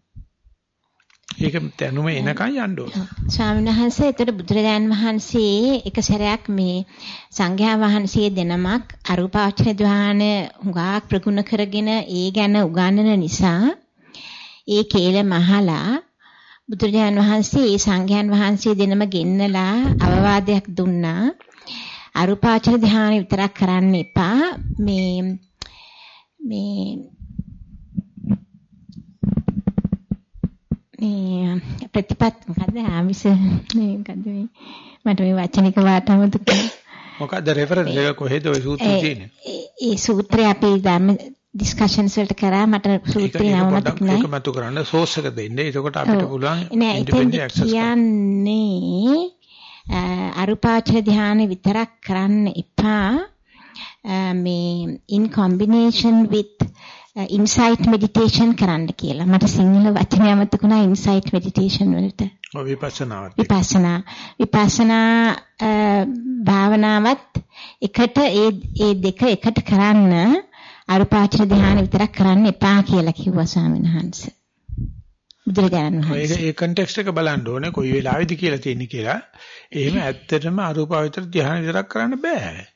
ඒක දැනුම එනකන් යන්න ඕන. ස්වාමීන් වහන්සේ එතකොට බුදුරජාන් වහන්සේ එක සැරයක් මේ සංඝයා වහන්සේ දෙනමක් අරූපාවචර ධ්‍යාන හුඟක් ප්‍රගුණ කරගෙන ඒ ගැන උගන්වන නිසා ඒ කේල මහලා බුදුරජාන් වහන්සේ ඒ සංඝයන් වහන්සේ දෙනම ගෙන්නලා අවවාදයක් දුන්නා. අරූපාවචර ධ්‍යාන විතරක් කරන්න එපා. මේ මේ මේ ප්‍රතිපත් මොකද්ද ආමිස මේ මොකද්ද මේ මට මේ වචනික දුක මොකද්ද රෙෆරන්ස් එක කොහෙද ওই සූත්‍රය තියෙන්නේ ඒ සූත්‍රය අපි ධර්ම ඩිස්කෂන්ස් වලට කරා මට සූත්‍රය නම මතක නැහැ ඒක මතු කරන්න සෝස් එක දෙන්න එතකොට අපිට පුළුවන් ඉන්ඩිපෙන්ඩන්ට් ඇක්සස් කියන්නේ අරුපාචර ධානය විතරක් කරන්න එපා මේ in combination with insight meditation කරන්න කියලා. මට සිංහල වචනය වුණා ඉන්සයිට් මෙඩිටේෂන් වලට. ඔව් විපස්සනාවත්. විපස්සනා. විපස්සනා භාවනාවත් එකට ඒ ඒ දෙක එකට කරන්න අරුපාචර ධ්‍යාන විතරක් කරන්න එපා කියලා කිව්වා ස්වාමීන් වහන්සේ. බුදුරජාණන් වහන්සේ. ඒ කන්ටෙක්ස්ට් එක බලන්න ඕනේ කොයි වෙලාවෙදි කියලා තියෙන්නේ කියලා. එහෙම ඇත්තටම අරූපාවචර ධ්‍යාන විතරක් කරන්න බෑ.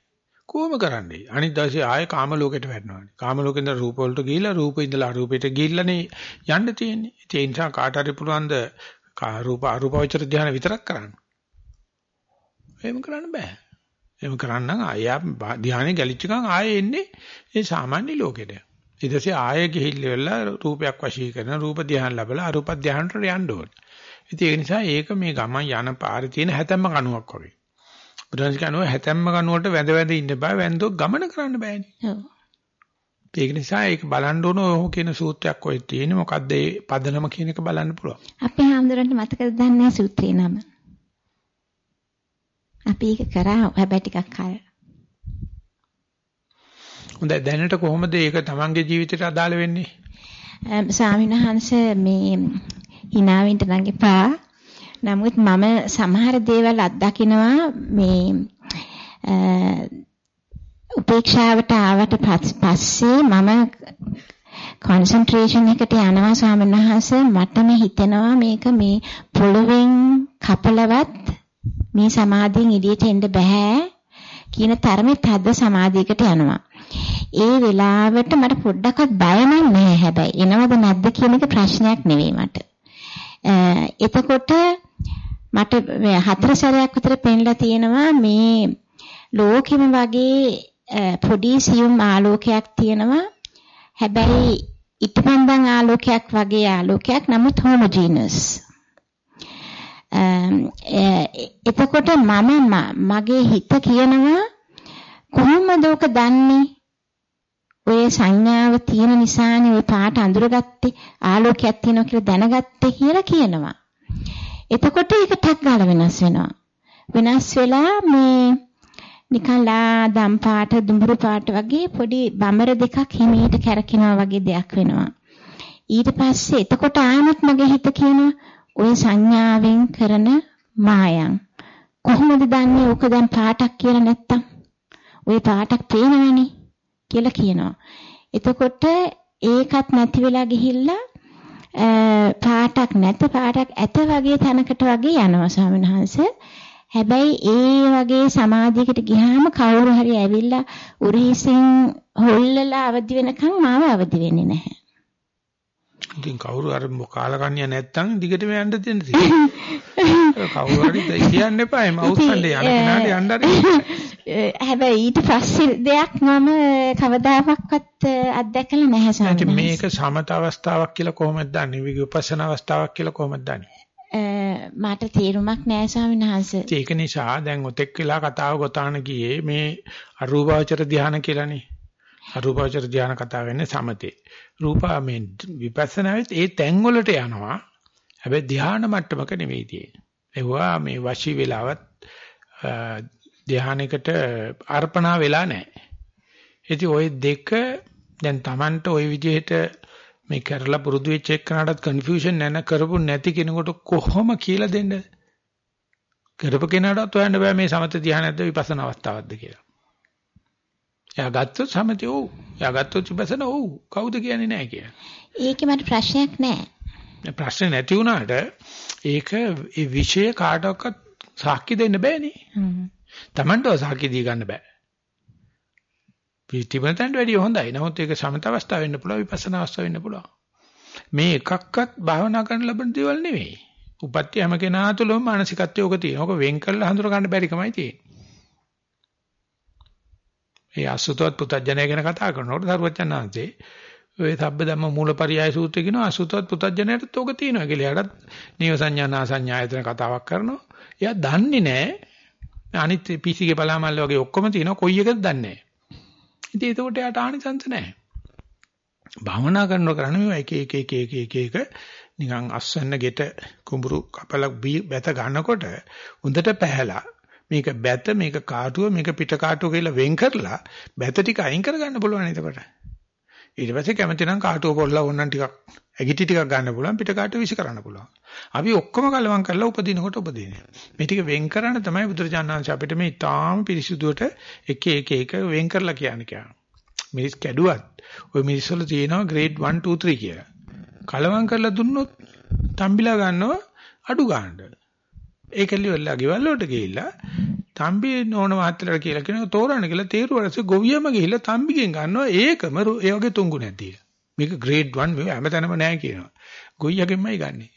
කොහොම කරන්නේ? අනිත් දවසේ ආයේ කාම ලෝකෙට වැටෙනවානේ. කාම ලෝකෙ ඉඳලා රූප වලට ගිහිල්ලා රූපෙ ඉඳලා අරූපෙට ගිහිල්ලානේ යන්න තියෙන්නේ. ඒ නිසා කාට හරි පුළුවන් ද රූප අරූපවචර ධ්‍යාන විතරක් කරන්න. එහෙම කරන්න බෑ. එහෙම කරන්නම් ආයෙ ධ්‍යානෙ ගැලිච්ච ගමන් ආයෙ එන්නේ ඒ සාමාන්‍ය ලෝකෙට. ඊට පස්සේ ආයෙ ගිහිල්ලා රූපයක් වශී කරන රූප ධ්‍යාන ලැබලා අරූප ධ්‍යානට යන්න ඕනේ. ඉතින් ඒ නිසා ඒක මේ ගමන් යන පාරේ තියෙන හැතැම්ම කණුවක් වගේ. බුදුන්ස් කියනවා හැතැම්ම කනුවට වැඳ වැඳ ඉන්න බෑ වැඳෝ ගමන කරන්න බෑනේ. ඒක නිසා ඒක බලන්න ඕන ඔය කියන සූත්‍රයක් ඔය තියෙන්නේ මොකද්ද ඒ පදනම කියන එක බලන්න පුළුවන්. අපේ හාමුදුරන්ට මතකද දන්නේ සූත්‍රේ නම? අපි ඒක කරා හැබැයි ටිකක් කල. හොඳයි දැනට කොහොමද ඒක තමන්ගේ ජීවිතයට අදාළ වෙන්නේ? ස්වාමීන් වහන්සේ මේ hinaවෙන්ට නම් එපා නමුත් මම සමහර දේවල් අත්දකිනවා මේ උපේක්ෂාවට ආවට පස්සේ මම කොන්සන්ට්‍රේෂන් එකට යනවා ස්වාමීන් වහන්සේ මටම හිතෙනවා මේක මේ පොළවෙන් කපලවත් මේ සමාධියෙන් එළියට එන්න බෑ කියන තරමේ තද සමාධියකට යනවා. ඒ වෙලාවට මට පොඩ්ඩක්වත් බයම නැහැ හැබැයි එනවද නැද්ද කියන එක ප්‍රශ්නයක් නෙවෙයි මට. එතකොට මට හතර සැරයක් විතර පෙන්ලා තියෙනවා මේ ලෝකෙම වගේ පොඩි සියුම් ආලෝකයක් තියෙනවා. හැබැයි ඉටිපන්දන් ආලෝකයක් වගේ ආලෝකයක් නමුත් හෝමෝජීනස්. එතකොට මම මගේ හිත කියනවා කොහොමද ඔක දන්නේ? ඔය සංඥාව තියෙන නිසානේ ඔය පාට අඳුරගත්තේ ආලෝකයක් තියෙනවා කියලා දැනගත්තේ කියලා කියනවා. එතකොට ඒක ටක් ගාලා වෙනස් වෙනවා. වෙනස් වෙලා මේ නිකන් ලා දම් පාට දුඹුරු පාට වගේ පොඩි බඹර දෙකක් හිමීට කැරකිනවා වගේ දෙයක් වෙනවා. ඊට පස්සේ එතකොට ආයමත් මගේ හිත කියනවා ඔය සංඥාවෙන් කරන මායම්. කොහොමද දන්නේ ඕක දැන් පාටක් කියලා නැත්තම්? ওই පාටක් පේනවනේ කියලා කියනවා. එතකොට ඒකත් නැති වෙලා ගිහිල්ලා පාටක් නැත පාටක් ඇත වගේ තැනකට වගේ යනවා ස්වාමීන් වහන්සේ. හැබැයි ඒ වගේ සමාධියකට ගියාම කවුරු හරි ඇවිල්ලා උරහිසින් හොල්ලලා අවදි වෙනකන් මාව අවදි වෙන්නේ නැහැ. ඉතින් කවුරු අර කාලකන්‍ය නැත්තම් දිගටම යන්න දෙන්න තියෙනවා. කවුරු හරි කියන්න එපා එම අවුස්සන්නේ යන කෙනාට යන්න හරි. හැබැයි ඊට පස්සේ දෙයක් මම කවදාවත් අත්දැකලා නැහැ සමහරවිට. මේක සමත අවස්ථාවක් කියලා කොහොමද දන්නේ? විපස්සනා අවස්ථාවක් කියලා කොහොමද දන්නේ? මට තේරුමක් නැහැ ස්වාමීන් වහන්සේ. ඒක නිසා දැන් ඔතෙක් වෙලා කතාව ගොතාන ගියේ මේ අරූපාවචර ධානය කියලානේ. අරූපාවචර ධානය කතා වෙන්නේ සමතේ. රූපා මේ විපස්සනාවෙත් ඒ තැන් වලට යනවා. හැබැයි ධාන මට්ටමක නෙවෙයි තියෙන්නේ. ඒවා මේ වශී වෙලාවත් ධානයකට අර්පණා වෙලා නැහැ. ඉතින් ওই දෙක දැන් Tamanට ওই විදිහට මේ කරලා පුරුදු වෙච්ච එක්කනටත් කන්ෆියුෂන් නැන කරපු නැති කෙනෙකුට කොහොම කියලා දෙන්නද? කරපු කෙනාටත් හොයන්න බෑ මේ සමත ධ්‍යානයක්ද විපස්සනා අවස්ථාවක්ද කියලා. එයා ගත්තොත් සමතේ ඔව්. එයා ගත්තොත් විපස්සනා ඔව්. කවුද කියන්නේ නැහැ කියලා. ඒකේ මට ප්‍රශ්නයක් නැහැ. ප්‍රශ්නේ නැති වුණාට ඒක ඒ විෂය කාටවත් සාක්ෂි දෙන්න බෑනේ. Tamanටව සාක්ෂි දී ගන්න බෑ. පිටිපතෙන්ට වැඩිය හොඳයි. නමුත් ඒක සමත අවස්ථාව වෙන්න පුළුවන් විපස්සනා අවස්ථාව වෙන්න පුළුවන්. මේ එකක්වත් භාවනා කරන්න ලැබෙන දේවල් නෙවෙයි. උපත්ති හැම කෙනා තුළම මානසිකත්වය ඔක තියෙනවා. ඔක වෙන් කරලා හඳුර ගන්න බැරි කමයි තියෙන්නේ. ඒ අසුතවත් පුතඥය ගැන කතා කරනකොට සරුවචනාංශේ ඔය සබ්බ ධම්ම මූලපරියාය සූත්‍රය කියන අසුතවත් පුතඥයටත් ඕක තියෙනවා කියලා. එයාටත් නීව සංඥා නා සංඥායතන කතාවක් කරනවා. එයා දන්නේ නැහැ. අනිත් පිසිගේ බලාමල්ල වගේ ඔක්කොම තියෙනවා. කොයි එකද දන්නේ නැහැ. ඉතින් ඒකට යාට ආනිසංස නැහැ. භාවනා කරනකොට කරන්නේ මේ එක එක එක එක එක එක නිකන් අස්වැන්න ගෙට කුඹුරු කපල බැත ගන්නකොට හොඳට පැහැලා මේක බැත මේක කාටුව මේක පිට කාටුව කියලා වෙන් කරලා බැත ටික අයින් කරගන්න පුළුවන් එතකොට. ඊට පස්සේ කැමති නම් කාටුව පොල්ලා ඕනනම් ටිකක් ඇගිටි ටිකක් ගන්න පුළුවන් පිට කාටුව විසි කරන්න පුළුවන්. අපි ඔක්කොම කලවම් කරලා උපදිනකොට උපදින්නේ. මේ ටික වෙන් කරන්න තමයි බුදුරජාණන් අපිට මේ ඊටාම පිරිසුදුවට එක එක එක වෙන් කරලා කියන්නේ කියන්නේ. මිනිස් කැඩුවත් ওই මිනිස්සුල තියෙනවා grade 1 2 3 කියලා. කලවම් කරලා දුන්නොත් තම්බිලා ගන්නවා අඩු ගන්නට. ඒකලි වෙලා ගෙවල් වලට ගිහිල්ලා තම්බි නෝන මහත්තයලා කියලා කියනවා තෝරන්න කියලා තේරුවරස ගොවියම ගිහිල්ලා තම්බිගෙන් ගන්නවා ඒකම ඒ වගේ තුංගු නැති. මේක grade 1 මේ හැමතැනම නැහැ කියනවා. ගොයියගෙන්මයි ගන්නෙ.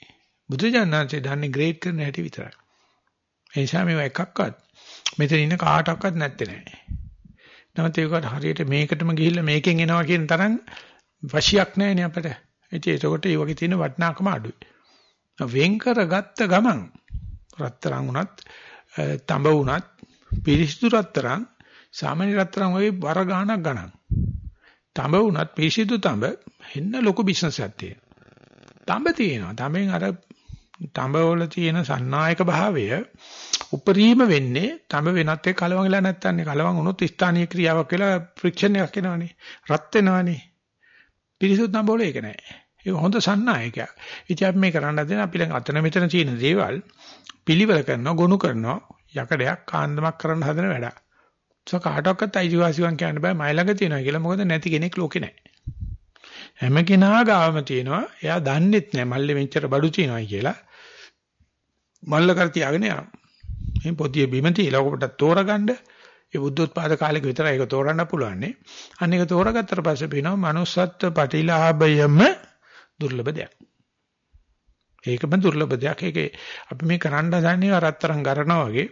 බුදුජානනාංශය දන්නේ grade කරන හැටි විතරයි. ඒ නිසා මේවා එකක්වත් මෙතන ඉන්න කාටවත් නැත්තේ නෑ. නමුත් ඒකට හරියට මේකටම ගිහිල්ලා මේකෙන් එනවා කියන තරම් වශියක් නැහැනේ අපිට. ඉතින් ඒකට ඒ වගේ තියෙන වටිනාකම අඩුයි. වෙන් කරගත්ත ගමන් රත්තරන් උනත් තඹ උනත් පිරිසිදු රත්තරන් සාමාන්‍ය රත්තරන් වගේ බර ගාණක් ගණන්. තඹ උනත් පිරිසිදු තඹ හෙන්න ලොකු බිස්නස් එකක් තියෙනවා. තඹ තියෙනවා. තඹෙන් අර තඹ වල තියෙන සන්නායක භාවය උපරිම වෙන්නේ තඹ වෙනත් එක්ක කලවම් වෙලා නැත්තන්නේ කලවම් වුණොත් ස්ථානීය ක්‍රියාවක් වෙලා ෆ්‍රික්ෂන් එකක් එනවනේ රත් වෙනවනේ පිරිසුදු තඹ වල ඒක නැහැ ඒක හොඳ සන්නායකයක් ඉතින් අපි මේ කරන්න හදන අපි ළඟ අතන මෙතන තියෙන දේවල් පිළිවෙල කරනවා ගොනු කරනවා යකඩයක් කාන්දමක් කරන්න හදන වැඩක්. ඒක කාටවත් අයිතිවාසිකම් කියන්න බෑ මයි ළඟ තියෙනවා කියලා. මොකද නැති කෙනෙක් ලෝකේ නැහැ. හැම කෙනා ගාවම තියෙනවා එයා දන්නෙත් නැහැ මල්ලේ මෙච්චර බඩු තියෙනවායි කියලා. මල්ල කර තියාගෙන යනවා. මේ පොතිය බිම තියලා ඔකට තෝරගන්න. ඒ බුද්ධෝත්පාද කාලෙක විතරයි ඒක තෝරන්න පුළුවන්නේ. අන්න ඒක තෝරගත්තට පස්සේ පේනවා manussත්ත්ව ප්‍රතිලාභයම දුර්ලභ දෙයක්. ඒකම දුර්ලභ දෙයක්. ඒකේ අපි මේ කරන්න හදන්නේ අරතරන් ගරනවා වගේ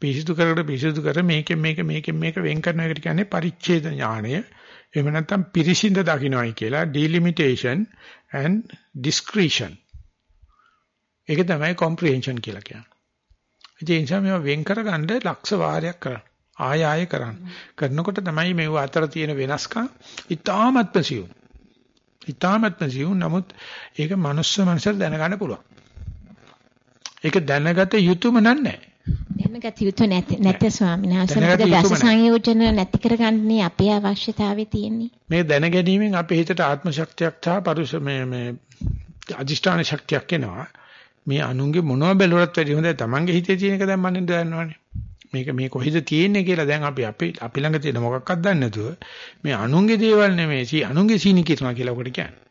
පිසිදු කරකට පිසිදු කර මේකෙන් මේක මේකෙන් මේක වෙන් කරන එකට කියන්නේ පරිච්ඡේද ඥාණය. එහෙම නැත්නම් පිරිසිඳ දකින්නයි කියලා delimitation and discretion. ඒක තමයි comprehension කියලා කියන්නේ. ඒ නිසා මේවා වෙන් කරගන්න ලක්ෂ වාරයක් කරන්න. ආය ආය කරන්න. කරනකොට තමයි මේව අතර තියෙන වෙනස්කම් ඉතාමත්ම සියුම්. ඉතාමත්ම සියුම් නමුත් ඒක මනුස්ස මනසට දැනගන්න පුළුවන්. ඒක දැනගත යුතුම නන්නේ. දැනගත යුතු නැත නැත ස්වාමීන් වහන්සේ මොකද දස සංයෝජන නැති කරගන්නේ අපේ අවශ්‍යතාවය තියෙන්නේ. මේ දැන ගැනීමෙන් අපේ හිතට ආත්ම ශක්තියක් සහ පරුෂ මේ මේ අදිෂ්ඨාන ශක්තියක් එනවා. මේ අනුන්ගේ මොනව බැලුවත් වැඩි හොඳයි තමන්ගේ හිතේ තියෙන එක දැන් මන්නේ දන්නවනේ. මේක මේ කොහෙද තියෙන්නේ කියලා දැන් අපි අපි අපි ළඟ තියෙන මොකක්වත් දන්නේ නැතුව මේ අනුන්ගේ දේවල් නෙමෙයි සී අනුන්ගේ සීනි කිරනවා කියලා ඔකට කියන්නේ.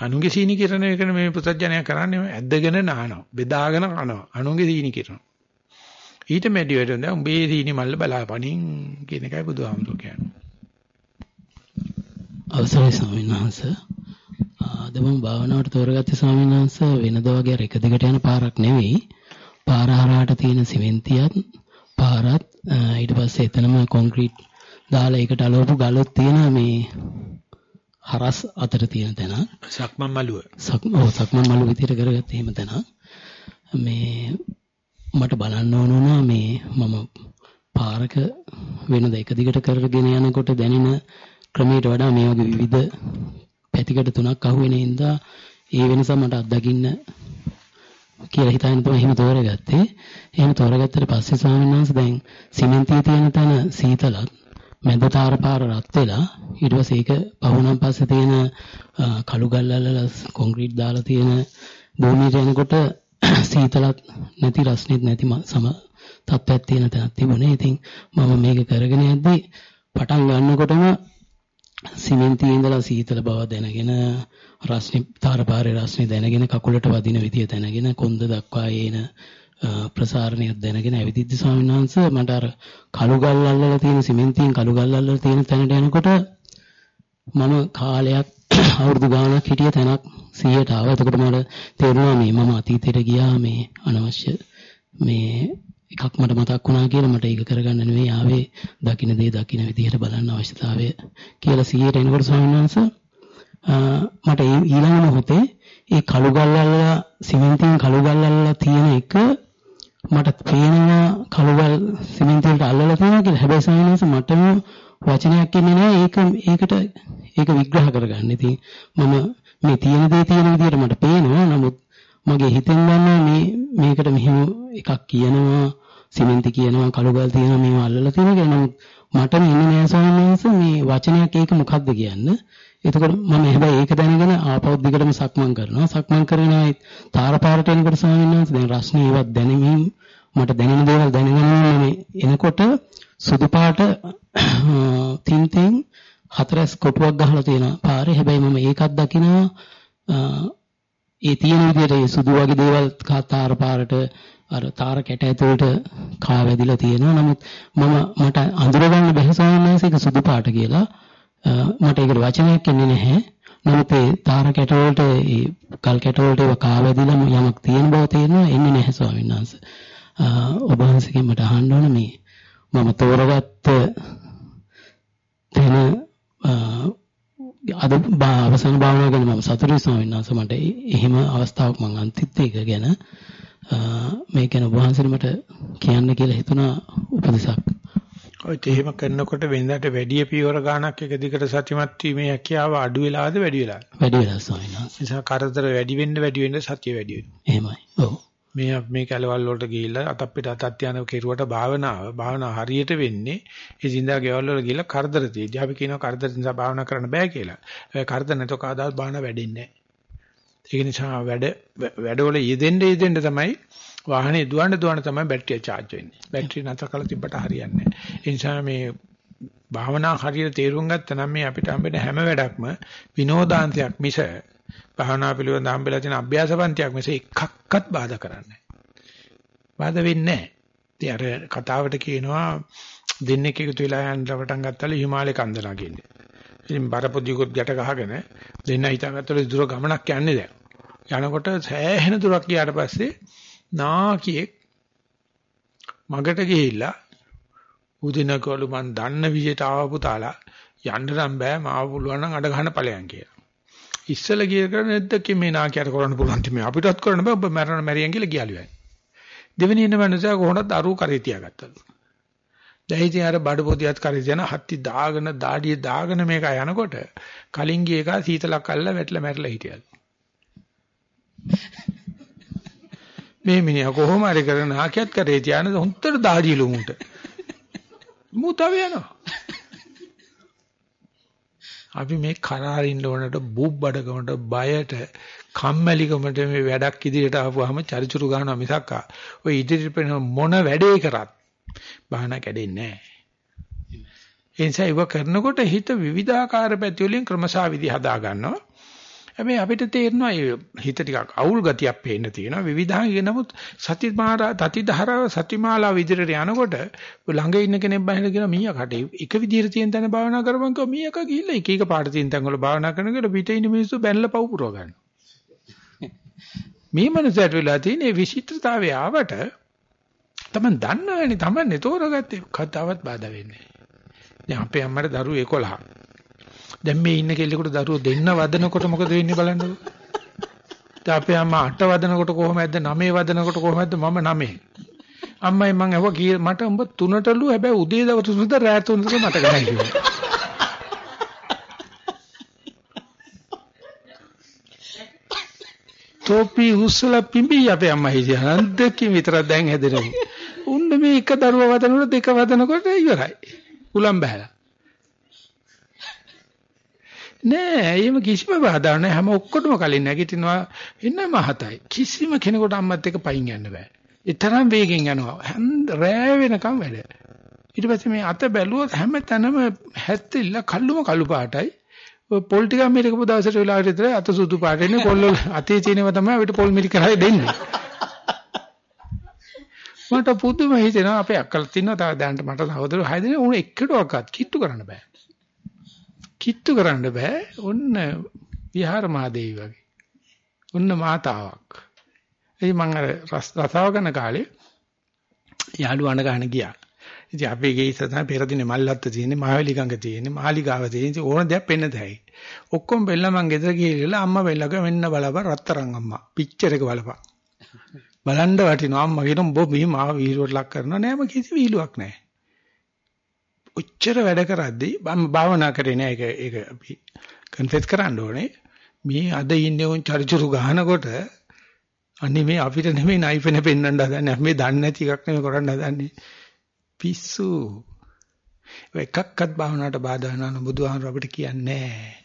අනුන්ගේ සීනි කිරන එක මේ පුතඥය කරන්නේ ඇද්දගෙන නානවා බෙදාගෙන කනවා අනුන්ගේ සීනි කිරනවා. ඊට මෙඩි වෙට දැන් උඹේ සීනි මල්ල බලාපණින් කියන එකයි බුදුහාමුදුරු කියන්නේ. අවසරයි ස්වාමීන් වහන්සේ අද මම භාවනාවට තෝරගත්තේ ස්වාමීන් වහන්සේ වෙනද වගේ අර එක දිගට යන පාරක් නෙවෙයි. පාර හරහාට තියෙන සිමෙන්තියත් පාරත් ඊට පස්සේ එතනම කොන්ක්‍රීට් දාලා ඒකට අලවපු ගලොත් තියෙන මේ හරස් අතර තියෙන තැන. සක්මන් මළුව. ඔව් සක්මන් මළුව විදිහට කරගත්තේ එහෙම තැන. මේ මට බලන්න ඕන වුණා මේ මම පාරක වෙනද එක දිගට කරගෙන යනකොට දැනෙන ක්‍රමයට වඩා මේ වගේ විවිධ පැතිකඩ තුනක් අහුවෙන හින්දා ඒ වෙනස මට අත්දකින්න කියලා හිතාගෙන තමයි එහෙම තෝරගත්තේ. එහෙම තෝරගත්තට පස්සේ ස්වාමීන් වහන්සේ දැන් සිමෙන්තිය තියෙන තැන සීතලත් මැද තාර පාර රත් වෙලා ඊට පස්සේ ඒක පහුණන් පස්සේ තියෙන කළු ගල්වල කොන්ක්‍රීට් දාලා තියෙන භූමියට යනකොට සීතලත් නැති රස්නෙත් නැති සම තත්ත්වයක් තියෙන තැනක් තිබුණේ. ඉතින් මම මේක කරගෙන යද්දී පටන් ගන්නකොටම සිමෙන්තියේ ඉඳලා සීතල බව දැනගෙන රස්නේ තාරපාරේ රස්නේ දැනගෙන කකුලට වදින විදිය දැනගෙන කොන්ද දක්වා එන ප්‍රසාරණයක් දැනගෙන ඇවිදිද්දි ස්වාමීන් වහන්සේ මට අර කළු ගල් අල්ලලා තියෙන සිමෙන්තියෙන් කළු ගල් අල්ලලා තියෙන තැනට යනකොට මම කාලයක් අවුරුදු ගාණක් හිටිය තැනක් 100ට ආවා. එතකොට මට තේරුණා මේ මම අතීතයට ගියා මේ අනවශ්‍ය මේ එකක් මට මතක් වුණා කියලා මට ඒක කරගන්න නෙවෙයි ආවේ දකින්න දේ දකින්න විදිහට බලන්න අවශ්‍යතාවය කියලා 100ට එනකොට ස්වාමීන් වහන්සේ මට ඊළඟ මොහොතේ ඒ කළු ගල් අල්ලලා සිමෙන්තියෙන් කළු ගල් අල්ලලා තියෙන එක මට පේනවා කළුවල් සිමෙන්තියට අල්ලලා තියෙනවා කියලා. හැබැයි සාමාන්‍යයෙන් මටම වචනයක් එන්නේ නැහැ. ඒක ඒකට ඒක විග්‍රහ කරගන්න. ඉතින් මම මේ තියෙන දේ තියෙන විදිහට මට පේනවා. නමුත් මගේ හිතෙන් ගන්නවා මේ මේකට මෙහෙම එකක් කියනවා සිමෙන්ති කියනවා කළුගල් තියෙනවා මේව අල්ලලා තියෙනවා කියලා. නමුත් මට එන්නේ නැහැ සාමාන්‍යයෙන් මේ වචනයක් ඒක මොකක්ද කියන්න. එතකොට මම හැබැයි ඒක දැනගෙන ආපහු දිගටම සක්මන් කරනවා. සක්මන් කරගෙන ආයෙත් තාරපාරට එනකොට ස්වාමීන් වහන්සේ දැන් රස්නේ ඒවත් දැනෙමින් මට දැනෙන දේවල් දැනගෙන මේ එනකොට සුදු පාට තින් තින් හතරස් කොටුවක් ගහලා තියෙන පාරේ හැබැයි මම ඒකත් දකිනවා ඒ තියෙන විදිහට ඒ සුදු වගේ දේවල් තාර පාරට අර තාර කැට ඇතුළට කා වැදිලා තියෙනවා නමුත් මම මට අඳුරගන්න බැහැ ස්වාමීන් වහන්සේ ඒක සුදු පාට කියලා මට ඒකට වචනයක් එන්නේ නැහැ. නමුත් ඒ තාර කැට වලට ඒ කල් කැට වලට ඒවා කාවැදිලා යමක් තියෙන බව තේරෙනවා එන්නේ නැහැ ස්වාමීන් වහන්සේ. ඔබ වහන්සේගෙන් මට අහන්න ඕන මේ මම තෝරගත්ත තැන අද අවසන් භාවනාව ගැන මම සතුටුයි ස්වාමීන් වහන්සේ මට එහෙම අවස්ථාවක් මම අන්තිත් ඒක ගැන මේ ගැන ඔබ වහන්සේට මට කියන්න කියලා හිතුණා උපදෙසක්. ඔය එහෙම කරනකොට වෙනදාට වැඩි පියවර ගාණක් එක දිගට සතිමත් වීමේ හැකියාව අඩු වෙලාද වැඩි වෙලාද? වැඩි වෙලා ස්වාමීන් වහන්සේ. නිසා කරදර වැඩි වෙන්න වැඩි වෙන්න සතිය වැඩි වෙනවා. එහෙමයි. ඔව්. මේ මේ කැලවල් වලට ගිහිල්ලා අතක් පිට අතක් යන කෙරුවට භාවනාව භාවනාව හරියට වෙන්නේ ඒ සින්දා ගෙවල් වල ගිහිල්ලා කරදර තියෙදි. අපි කියනවා කරදර නිසා භාවනා කරන්න බෑ කියලා. ඒ කරදර නැතෝ කවදාවත් භාවනාව වැඩෙන්නේ නැහැ. ඒක නිසා වැඩ වැඩවල යෙදෙන්න යෙදෙන්න තමයි වාහනේ දුවන්න දුවන්න තමයි බැටරිය charge වෙන්නේ. බැටරිය නැතර කල තිබ්බට හරියන්නේ නැහැ. ඒ නිසා මේ භාවනා හරියට තේරුම් ගත්තා නම් මේ අපිට හම්බෙන හැම වැඩක්ම විනෝදාන්තයක් මිස භාවනා පිළිවෙල හම්බෙලා තියෙන අභ්‍යාසපන්තියක් මිස එකක්වත් බාධා කරන්නේ නැහැ. බාධා වෙන්නේ නැහැ. ඉතින් අර කතාවට කියනවා දෙන්නෙක් එකතු වෙලා යන්න පටන් ගත්තාලු හිමාලය කන්දනා කියන්නේ. ඉතින් බරපොදියකොත් ගැට ගහගෙන දෙන්න හිතාගත්තලු දුර ගමනක් යන්නේ දැන්. යනකොට සෑහෙන දුරක් ගියාට පස්සේ නාකියෙක් මගට ගිහිල්ලා උදිනකවලු මන් දන්න විදියට ආව පුතාලා යන්න නම් බෑ මාව පුළුවන් නම් අඩ ගන්න ඵලයන් කියලා. ඉස්සල ගිය කරන්නේ නැද්ද කි මේ නාකියට කරන්න පුළුවන් තිමේ අපිටත් කරන්න බෑ ඔබ මරණ මැරියන් කියලා ගියලු යන්නේ. දෙවෙනි ඉන්න මනුස්සයා කොහොමද අරු කරේ තියාගත්තලු. දැන් ඉතින් අර බඩ පොදියත් කරේ තියන හත්ති දාගෙන දාඩිය දාගෙන මේක යනකොට කලින් ගිය එක සීතලක් අල්ල වැටලා මැරලා හිටියලු. මේ මිනිහා කොහොම හරි කරන නාකියත් කරේ තියාන හොන්තර දාඩියලු මුට. මූ තව යනවා. අපි මේ කරාරින්න ඕනට බුබ්බඩකමට බයට කම්මැලිකමට මේ වැඩක් ඉදිරියට ආවම චරිචුරු ගන්නවා මිසක් ඔය ඉදිරියට මොන වැඩේ කරත් බාහන කැඩෙන්නේ නැහැ. ඒ නිසා ඉව කරනකොට හිත විවිධාකාර පැති වලින් ක්‍රමසා විදි හදා ගන්නවා. හැබැයි අපිට තේරෙනවා හිත ටිකක් අවුල් ගතියක් පේන්න තියෙනවා. විවිධාංගික නමුත් සතිමාලා තති ධාරාව සතිමාලා විදිහට යනකොට ළඟ ඉන්න කෙනෙක් බහින්න කියන මීයා කටේ එක විදිහට තියෙන තැන භාවනා කරපන් කිව්වා මීයක ගිහිල්ලා එක එක පාට තියෙන තැන් වල භාවනා කරනකොට පිටේ ඉන්න මිනිස්සු බැනලා පව් පුරව ගන්නවා. මේ මනසට වෙලා තියෙන මේ විචිත්‍රතාවය ආවට තමන් දන්නවනේ තමන්නේ තෝරගත්තේ. කතාවත් බාධා වෙන්නේ දැන් අපේ අම්මට දරුවෝ 11 දැන් මේ ඉන්න කෙල්ලෙකුට දරුවෝ දෙන්න වදනකොට මොකද වෙන්නේ බලන්නකෝ. දැන් අපේ අම්මා 8 වදනකොට කොහොමද 9 වදනකොට කොහොමද මම 9. අම්මයි මං අහුවා කී මට උඹ තුනටලු හැබැයි උදේ දවස් තුනට රෑ තුනට මට ගණන් කිව්වා. තෝපි උස්සල පිඹි අපේ අම්මා හිටියා. හන්දකින් විතරක් දැන් හැදෙනවා. උන්න මේ එක දරුවා වදනකොට දෙක වදනකොට ඉවරයි. උලම් බහැලා. නෑ එහෙම කිසිම බාධා නැහැ හැම ඔක්කොටම කලින් නැගිටිනවා. එන්න මහතයි. කිසිම කෙනෙකුට අම්මත් එක්ක පයින් යන්න බෑ. ඒ තරම් වේගෙන් යනවා. හැන්ද රෑ වෙනකම් වැඩ. ඊට පස්සේ මේ අත බැලුවොත් හැම තැනම හැත්තෙල්ල කල්ලුම කළු පාටයි. පොල් ටික මෙරිකපු දවසට වෙලාවට විතර අත සුදු පාට එන්නේ පොල් අතේ තියෙනව තමයි අපිට පොල් මිරි කරලා දෙන්නේ. මට පුදුම හිතෙනවා අපේ අක්කලා තින්නවා තව දැනට මට සහෝදරයෝ හය දෙනෙක් උන් එක්කටවත් කිට්ටු කරන්න බෑ කිට්ටු කරන්න බෑ. ඔන්න විහාර මහදේවි වගේ. ඔන්න මාතාවක්. එයි මම අර රසාව කරන කාලේ යාළුවණ ගහන ගියා. ඉතින් අපේ ගේ ඉස්සතන පෙර දිනේ මල්ලත්ත තියෙන්නේ මහවැලි ගඟ තියෙන්නේ මාලිගාව තියෙන්නේ. ඕන දෙයක් පෙන්න දෙයි ඔක්කොම බෙල්ල මං ගෙදර ගිහලා අම්මා බෙල්ලක මෙන්න බලපන් රත්තරන් අම්මා. පික්චර් එක බලපන්. බලන්න වටිනවා. අම්මා කියන උඹ මේ මාව වීරුවට ලක් කරනවා. නෑ මම කිසි වීලුවක් නෑ. ඔච්චර වැඩ කරද්දී මම භාවනා කරේ නෑ. ඒක ඒක අපි කන්ෆෙස් කරන්න ඕනේ. මේ අද ඉන්නේ උන් චරිචුරු ගහනකොට අනේ මේ අපිට නෙමෙයි නයිපෙන පෙන්වන්න හදන්නේ. අපි දන්නේ නැති එකක් නෙමෙයි කරන්න හදන්නේ. පිස්සු. එකක්වත් භාවනාවට බාධා වෙනවා බුදුහාමර අපිට කියන්නේ නැහැ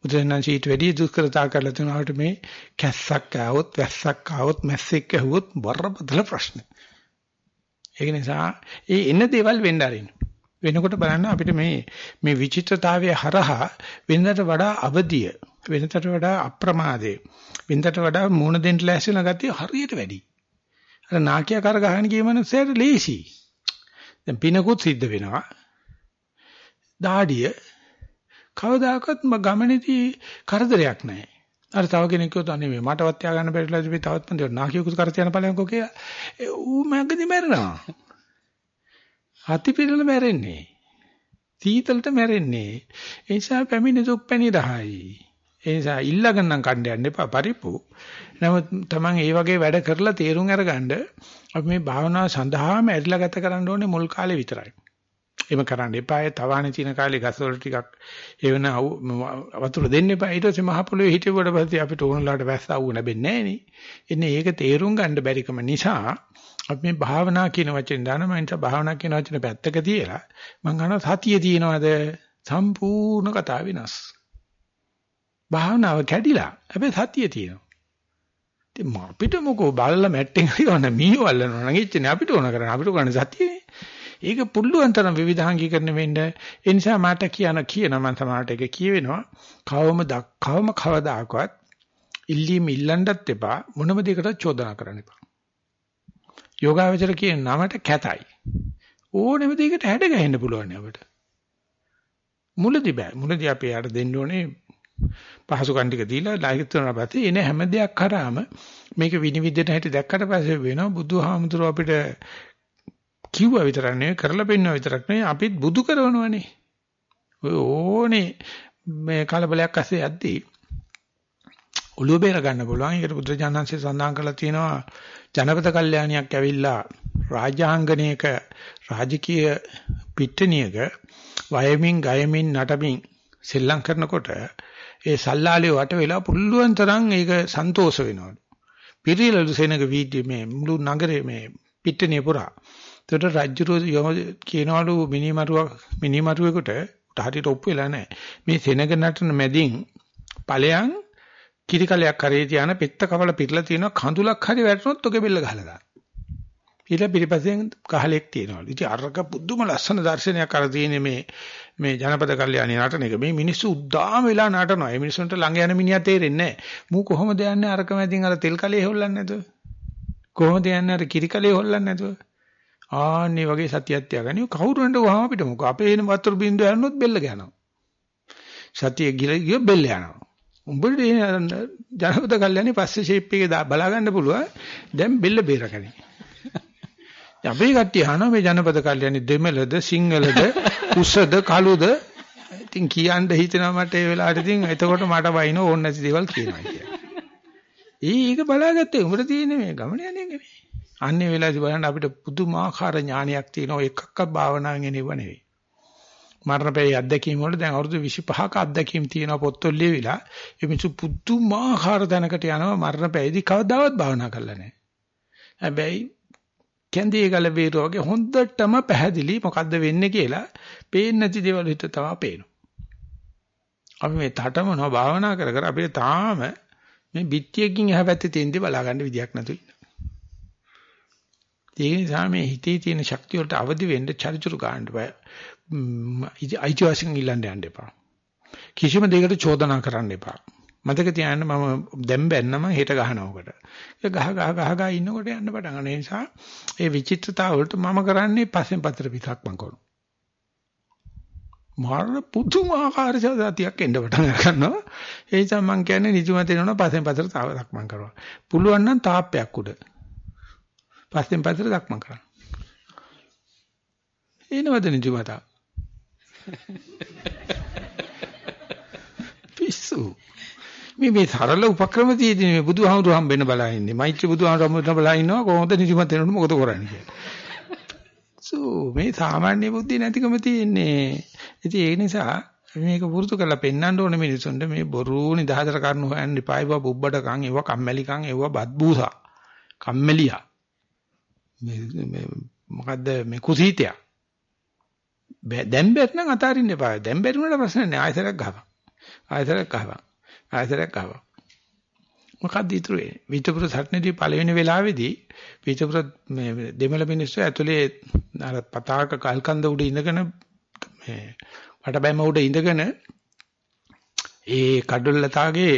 බුදුරජාණන් ඊට වැඩි දුෂ්කරතා කරලා තුනකට මේ කැස්සක් ආවොත් වැස්සක් ආවොත් මැස්සෙක් ඇහුවොත් බරපතල ප්‍රශ්න. ඒක නිසා ඒ එන දේවල් වෙන්න ආරින්න. වෙනකොට බලන්න අපිට මේ මේ විචිත්‍රතාවය හරහා වෙනදට වඩා අවදිය වෙනදට වඩා අප්‍රමාදය වෙනදට වඩා මූණ දෙන්න ලෑස්තින ගතිය හරියට වැඩි. අර නාකිය කර ගහන ගිය මනුස්සයට ලේසි. දැන් පිනකුත් සිද්ධ වෙනවා. දාඩිය කවදාකවත් ගමනේදී කරදරයක් නැහැ. අර තව කෙනෙක් කිව්වොත් අනේ මේ මටවත් තියාගන්න බැරිලා ඉතින් තවත් පන්දේ නාකියෙකුත් කර තියන ඵලයන්කෝ කියලා. ඌ මගදී මැරෙනවා. හති පිරෙල මැරෙන්නේ. සීතලට මැරෙන්නේ. ඒ නිසා පැමිණි දුක් පැණි රහයි. ඒ නිසා ඉල්ලගෙන නම් කණ්ඩ යන්න එපා පරිප්පු. නමුත් Taman ඒ වගේ වැඩ කරලා තේරුම් අරගන්න අපි මේ භාවනාව සඳහාම ඇරිලා ගත කරන්න ඕනේ මුල් කාලේ විතරයි. එහෙම කරන්න එපා. ඒ තවානේ තියෙන කාලේ ගස්වල ටිකක් ඒ වෙන වතුර දෙන්න එපා. ඊට පස්සේ මහ පොළොවේ හිටෙවට පස්සේ අපිට ඕනලාට වැස්ස ආවු නැබෙන්නේ නැහැ නේ. එන්නේ ඒක තේරුම් ගන්න බැරිකම නිසා අපි මේ භාවනා කියන වචෙන් දාන මම ඉතින් භාවනා කියන වචනේ පැත්තක තියලා මම අහනවා සතිය තියනවාද සම්පූර්ණ කතාව වෙනස්. භාවනාව කැඩිලා හැබැයි සතිය තියෙනවා. ඉතින් අපිට මොකෝ බල්ලා මැට්ටෙන් හරිවන්න මීව අල්ලනවා නම් එච්චනේ අපිට ඕන කරන්නේ. අපිට කරන්නේ සතියනේ. ඒක පුළුවන් තරම් විවිධාංගීකරණය වෙන්න. ඒ නිසා මට කියන කියන මම සමහරට ඒක කියවෙනවා. කවම දක්වම කවදාකවත් ඉල්ලීම ඉල්ලන්නත් එපා. මොනම දෙයකට චෝදනා කරන්න එපා. යෝගාවචර කියන නමට කැතයි. ඕනෙම දෙයකට හැඩ ගහන්න පුළුවන් අපිට. මුලදි බෑ. මුලදි අපි යාට දෙන්න ඕනේ පහසු කන් ටික දීලා ලයිට් කරනවා පස්සේ එන හැම දෙයක් කරාම මේක විනිවිදට හැටි දැක්කට පස්සේ වෙනවා බුදුහාමුදුරුව අපිට කිව්වා විතරක් නෙවෙයි කරලා පෙන්නවා විතරක් නෙවෙයි. අපිත් බුදු කරනවනේ. ඔය ඕනේ මේ කලබලයක් ඇස්සේ යද්දී ඔළුව බේර ගන්න පුළුවන්. ඒකට බුදුරජාණන්සේ සඳහන් කරලා තියෙනවා ජනපද කල්යාණියක් ඇවිල්ලා රාජාංගනයක රාජකීය පිට්ටනියක වයමින් ගයමින් නටමින් සෙල්ලම් කරනකොට ඒ සල්ලාලේ වට වෙලා පුළුවන් තරම් ඒක සන්තෝෂ වෙනවලු. පිරිලලු සෙනග වීඩියෝ මේ මුළු නගරේ මේ පිට්ටනිය පුරා එතකොට රජ්ජුරුව කියනවලු මිනිමරුවක් මිනිමරුවෙකුට උට හරියට ඔප්පු වෙලා නැහැ. මේ සෙනග නටන මැදින් ඵලයන් කිරිකලයක් කරේ තියාන පෙත්ත කවල පිරලා තියෙනවා කඳුලක් හරි වැටුනොත් ඔගේ බෙල්ල ගහලා දාන්න. ඊට පිටිපස්සෙන් කහලෙක් තියෙනවලු. ඉතින් අරක පුදුම ලස්සන දර්ශනයක් අර තියෙන්නේ මේ මේ ජනපද කල්යාණි නටන එක. මේ මිනිස්සු උද්දාම වෙලා නටනවා. ඒ මිනිස්සුන්ට ළඟ යන මිනිහා තේරෙන්නේ නැහැ. මූ කොහොමද යන්නේ අරක මැදින් අර තෙල් කලේ හොල්ලන්නේ නැතුව? කොහොමද යන්නේ අර කිරිකලේ හොල්ලන්නේ නැතුව? ආන්නේ වගේ සතියක් තියාගනි කවුරු වෙනද වහම අපිට මොකෝ අපේ එන වතුර බින්දුව යනොත් බෙල්ල ගහනවා සතිය ගිල ගිය බෙල්ල යනවා උඹට ජනපද කල්යන්නේ පස්සේ ෂේප් එකේ බලා ගන්න පුළුවන් දැන් බෙල්ල බේරගනි අපි කට්ටිය අහනවා මේ ජනපද කල්යන්නේ දෙමළද සිංහලද කුසද කළුද ඉතින් කියන්න හිතෙනවා මට ඒ වෙලාවට ඉතින් එතකොට මට වයින් ඕන නැති දේවල් කියනවා කියලා. ඒක බලාගත්තේ උඹට තියෙන මේ ගමන යන්නේ නෙමෙයි. අන්නේ වෙලාවදී බලන්න අපිට පුදුමාකාර ඥානයක් තියෙනවා එකක්වත් භාවනාවෙන් එනෙව නෙවෙයි. මරණපේ අත්දැකීම් වල දැන් අවුරුදු 25ක අත්දැකීම් තියෙනවා පොත්වල ලියවිලා. ඒ මිනිස්සු පුදුමාකාර දැනකට යනවා මරණපේදී කවදාවත් භාවනා කරලා නැහැ. හැබැයි කැන්දී ගල වේරුව වගේ හොඳටම පැහැදිලි මොකද්ද වෙන්නේ කියලා පේන්නේ නැති දේවල් හිත තමයි පේනවා. අපි මේ තටමනවා භාවනා කර කර අපිට තාම මේ පිටියකින් එහා පැත්තේ තියෙන්දි බලා ගන්න විදියක් නැතු ඉන්න. ඒ නිසා මේ හිතේ තියෙන ශක්තිය වලට අවදි වෙන්න චරිචුරු ගන්න බෑ. අයිතිවාසිකම් ඉල්ලන්න යන්න එපා. කිසිම දෙයකට චෝදනා කරන්න එපා. මතක තියාගන්න මම දැන් බැන්නම හෙට ගහනවකට. ඒක ගහ ගහ ගහ ගහ ඉන්නකොට යන්න පටන් ගන්න නිසා ඒ විචිත්‍රතාව වලට මම කරන්නේ පස්සෙන් පතර පිටක් මං කරනවා. මාර පුදුමාකාර සදාතියක් එන්න පටන් ගන්නවා. ඒ නිසා මං කියන්නේ නිදිමත එනවනම් පස්සෙන් පතර තාවයක් මං කරනවා. පුළුවන් නම් තාප්පයක් උඩ. පස්සෙන් පතර දක්මන් කරන්න. එනවද නිදිමත? පිස්සු. මේ මේ සරල උපක්‍රම තියෙදි මේ බුදුහාමුදුරු හම්බෙන්න බලා ඉන්නේ. මෛත්‍රී බුදුහාමුදුරු හම්බෙන්න බලා ඉන්නවා කොහොමද නිදිමත එනකොට මොකද කරන්නේ කියලා. සෝ මේ සාමාන්‍ය බුද්ධිය නැතිකම තියෙන්නේ. ඉතින් ඒ නිසා මේක පුරුදු කරලා පෙන්වන්න ඕනේ මිනිසුන්ට මේ බොරු නිදහතර කරන හොයන්න එපා. ඒවා බුබ්බඩකම්, ඒවා කම්මැලිකම්, ඒවා බත්බූසා. කම්මැලියා. මේ මොකද්ද මේ කුසීතය. දැන් බැත්නම් අතාරින්න එපා. දැන් බැරිුණාට ප්‍රශ්න නෑ. ආයතරයක් ගහපන්. ආයතරයක් ගහපන්. ආයතරයක් ගහපන්. මොකක්ද ඉතුරු වෙන්නේ? විතපුර සටනේදී පළවෙනි වෙලාවේදී විතපුර මේ දෙමළ මිනිස්සු ඇතුලේ අර පතාක කල්කන්ද උඩ ඉඳගෙන මේ වටබැම උඩ ඉඳගෙන ඒ කඩොල්ලතාගේ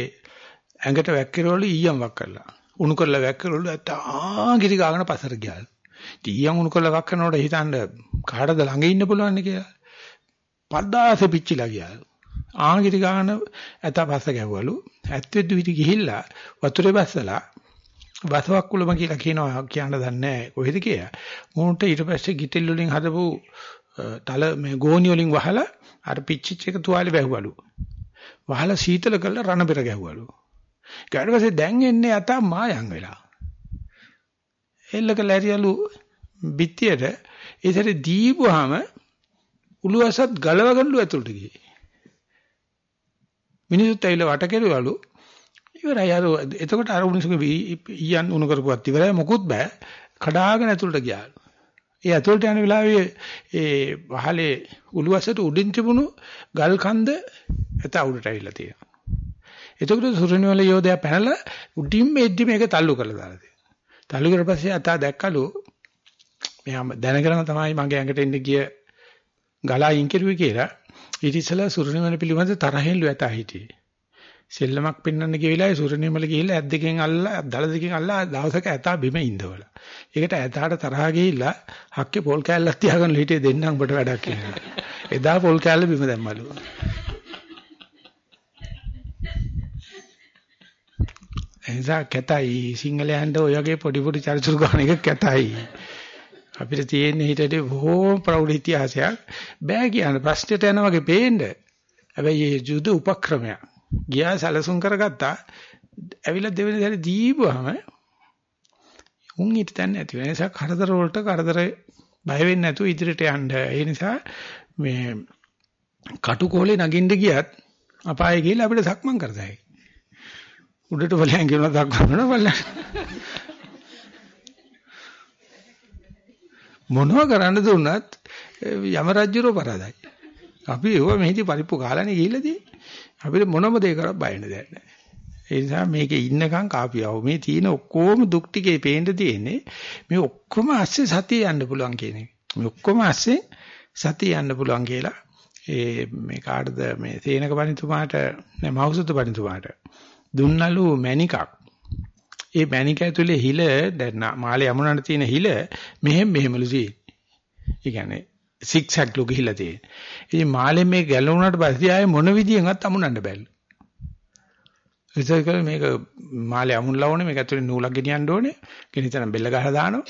ඇඟට වැක්කිරවලු ඊයම් වක් කරලා උණු කරලා වැක්කරවලු ඇත්තා ගිරි ගාගෙන පසර ගියාලු. ඊයන් උණු කරලා වක් කරනකොට හිතන්න කාටද ළඟ ඉන්න පුළුවන් කියලා. පද්දාස පිච්චිලා ගියාලු. ආගිරි ගාන ඇතා පස්ස ගැව්වලු. ඇත්වෙද්දු විදි ගිහිල්ලා වතුරේ බැස්සලා වසවක් කුලම කියලා කියනවා කියන්න දන්නේ නැහැ කොහෙද කියලා. මොන්ට ඊට පස්සේ ගිතෙල් වලින් හදපු තල මේ ගෝණි වලින් වහලා අර පිච්චිච් එක තුවාලේ වැහුවලු. වහලා සීතල කරලා රණ පෙර ගැහුවලු. ඊට පස්සේ දැන් එන්නේ අත මායම් වෙලා. එල්ලක ලැරියලු බිත්තියට ඒතර දීපුවාම උළුවසත් ගලවගන්නලු ඇතුළට ගියේ. මිනිස්සුත් ඇවිල්ලා වට කෙරුවලු. ඉවරයි අර එතකොට අර උණුසුගේ ඊයන් උණු කරපුවත් ඉවරයි මොකුත් බෑ. කඩාගෙන ඇතුළට ගියාලු. ඒ ඇතුළට යන වෙලාවේ ඒ වහලේ උළුවසට උඩින් තිබුණු ගල් කන්ද ඇත උඩට ඇවිල්ලා තියෙනවා. එතකොට සුරණිවල යෝධයා පැනලා උඩින්ම එද්දි මේක තල්ලු කරලා දාලා තියෙනවා. තල්ලු කරලා පස්සේ අතා දැක්කලු මෙයා දැනගෙන තමයි මගේ ඇඟට එන්න ගිය ගලායින් කෙරුවේ කියලා. ඊට ඉස්සලා සුරණිවල පිළිබඳ තරහෙන්ලු ඇතා හිටියේ. සෙල්ලමක් පෙන්වන්න ගිය වෙලාවේ සුරණිවල ගිහිල්ලා ඇත් දෙකෙන් අල්ලා දල දෙකෙන් අල්ලා දවසක ඇතා බිම ඉඳවල. ඒකට ඇතාට තරහා ගිහිල්ලා හක්කේ පොල් කෑල්ලක් තියාගෙන හිටියේ දෙන්නම් ඔබට වැඩක් කියලා. එදා පොල් කෑල්ල බිම දැම්මලු. එනිසා කැතයි සිංහලයන්ට ඔය වගේ පොඩි පොඩි චරිචුරු ගන්න එක කැතයි. අපිට තියෙන හිතේ බොහෝ ප්‍රෞಢ ඉතිහාසයක් බෑ කියන ප්‍රශ්නෙට යන වගේ පේන්න. හැබැයි මේ ජුද උපක්‍රමයක්. ගියා සැලසුම් කරගත්තා. ඇවිල්ලා දෙවෙනි සැරේ දීපුවාම උන් ඊට දැන් නැති වෙන නිසා කරදර වලට කරදර බය වෙන්නේ නැතුව ඉදිරියට යන්න. ඒ නිසා මේ කටුකොලේ නගින්න ගියත් අපායේ ගිහලා අපිට සක්මන් කරතයි. උඩට බලයන් කියනවා දක්වන්න බලන්න. මොනවා කරන්න දුන්නත් යම රජුරෝ පරාදයි. අපි ඒව මෙහිදී පරිප්පු කාලානේ ගිහිල්ලා තියෙන්නේ. අපිට මොනම දෙයක් කරක් බය වෙන්න දෙයක් නැහැ. ඒ නිසා මේකේ ඉන්නකම් කාපියව මේ තියෙන ඔක්කොම දුක් ටිකේ පේන්න තියෙන්නේ මේ ඔක්කොම ඇස්සේ සතිය යන්න පුළුවන් කියන එක. මේ ඔක්කොම ඇස්සේ සතිය යන්න පුළුවන් කියලා ඒ මේ කාටද මේ සේනක පණිතුමාට නෑ මහෞසුත පණිතුමාට දුන්නලු මැණිකක්. ඒ මැණික ඇතුලේ හිල දැන් මාලේ යමුනට තියෙන හිල මෙහෙම මෙහෙමලු තියෙන්නේ. ඒ කියන්නේ සික්සැක් ලු ගිහිලා තියෙන්නේ. ඉතින් මාලේ මේ ගැලවුණාට පස්සේ ආයේ මොන විදියෙන්වත් අමුණන්න බැල්ලු. ඉතින් මේක මාලේ අමුණලා ඕනේ මේක ඇතුලේ නූලක් ගෙනියන්න ඕනේ. ගෙනිතන බෙල්ල ගහලා දානවා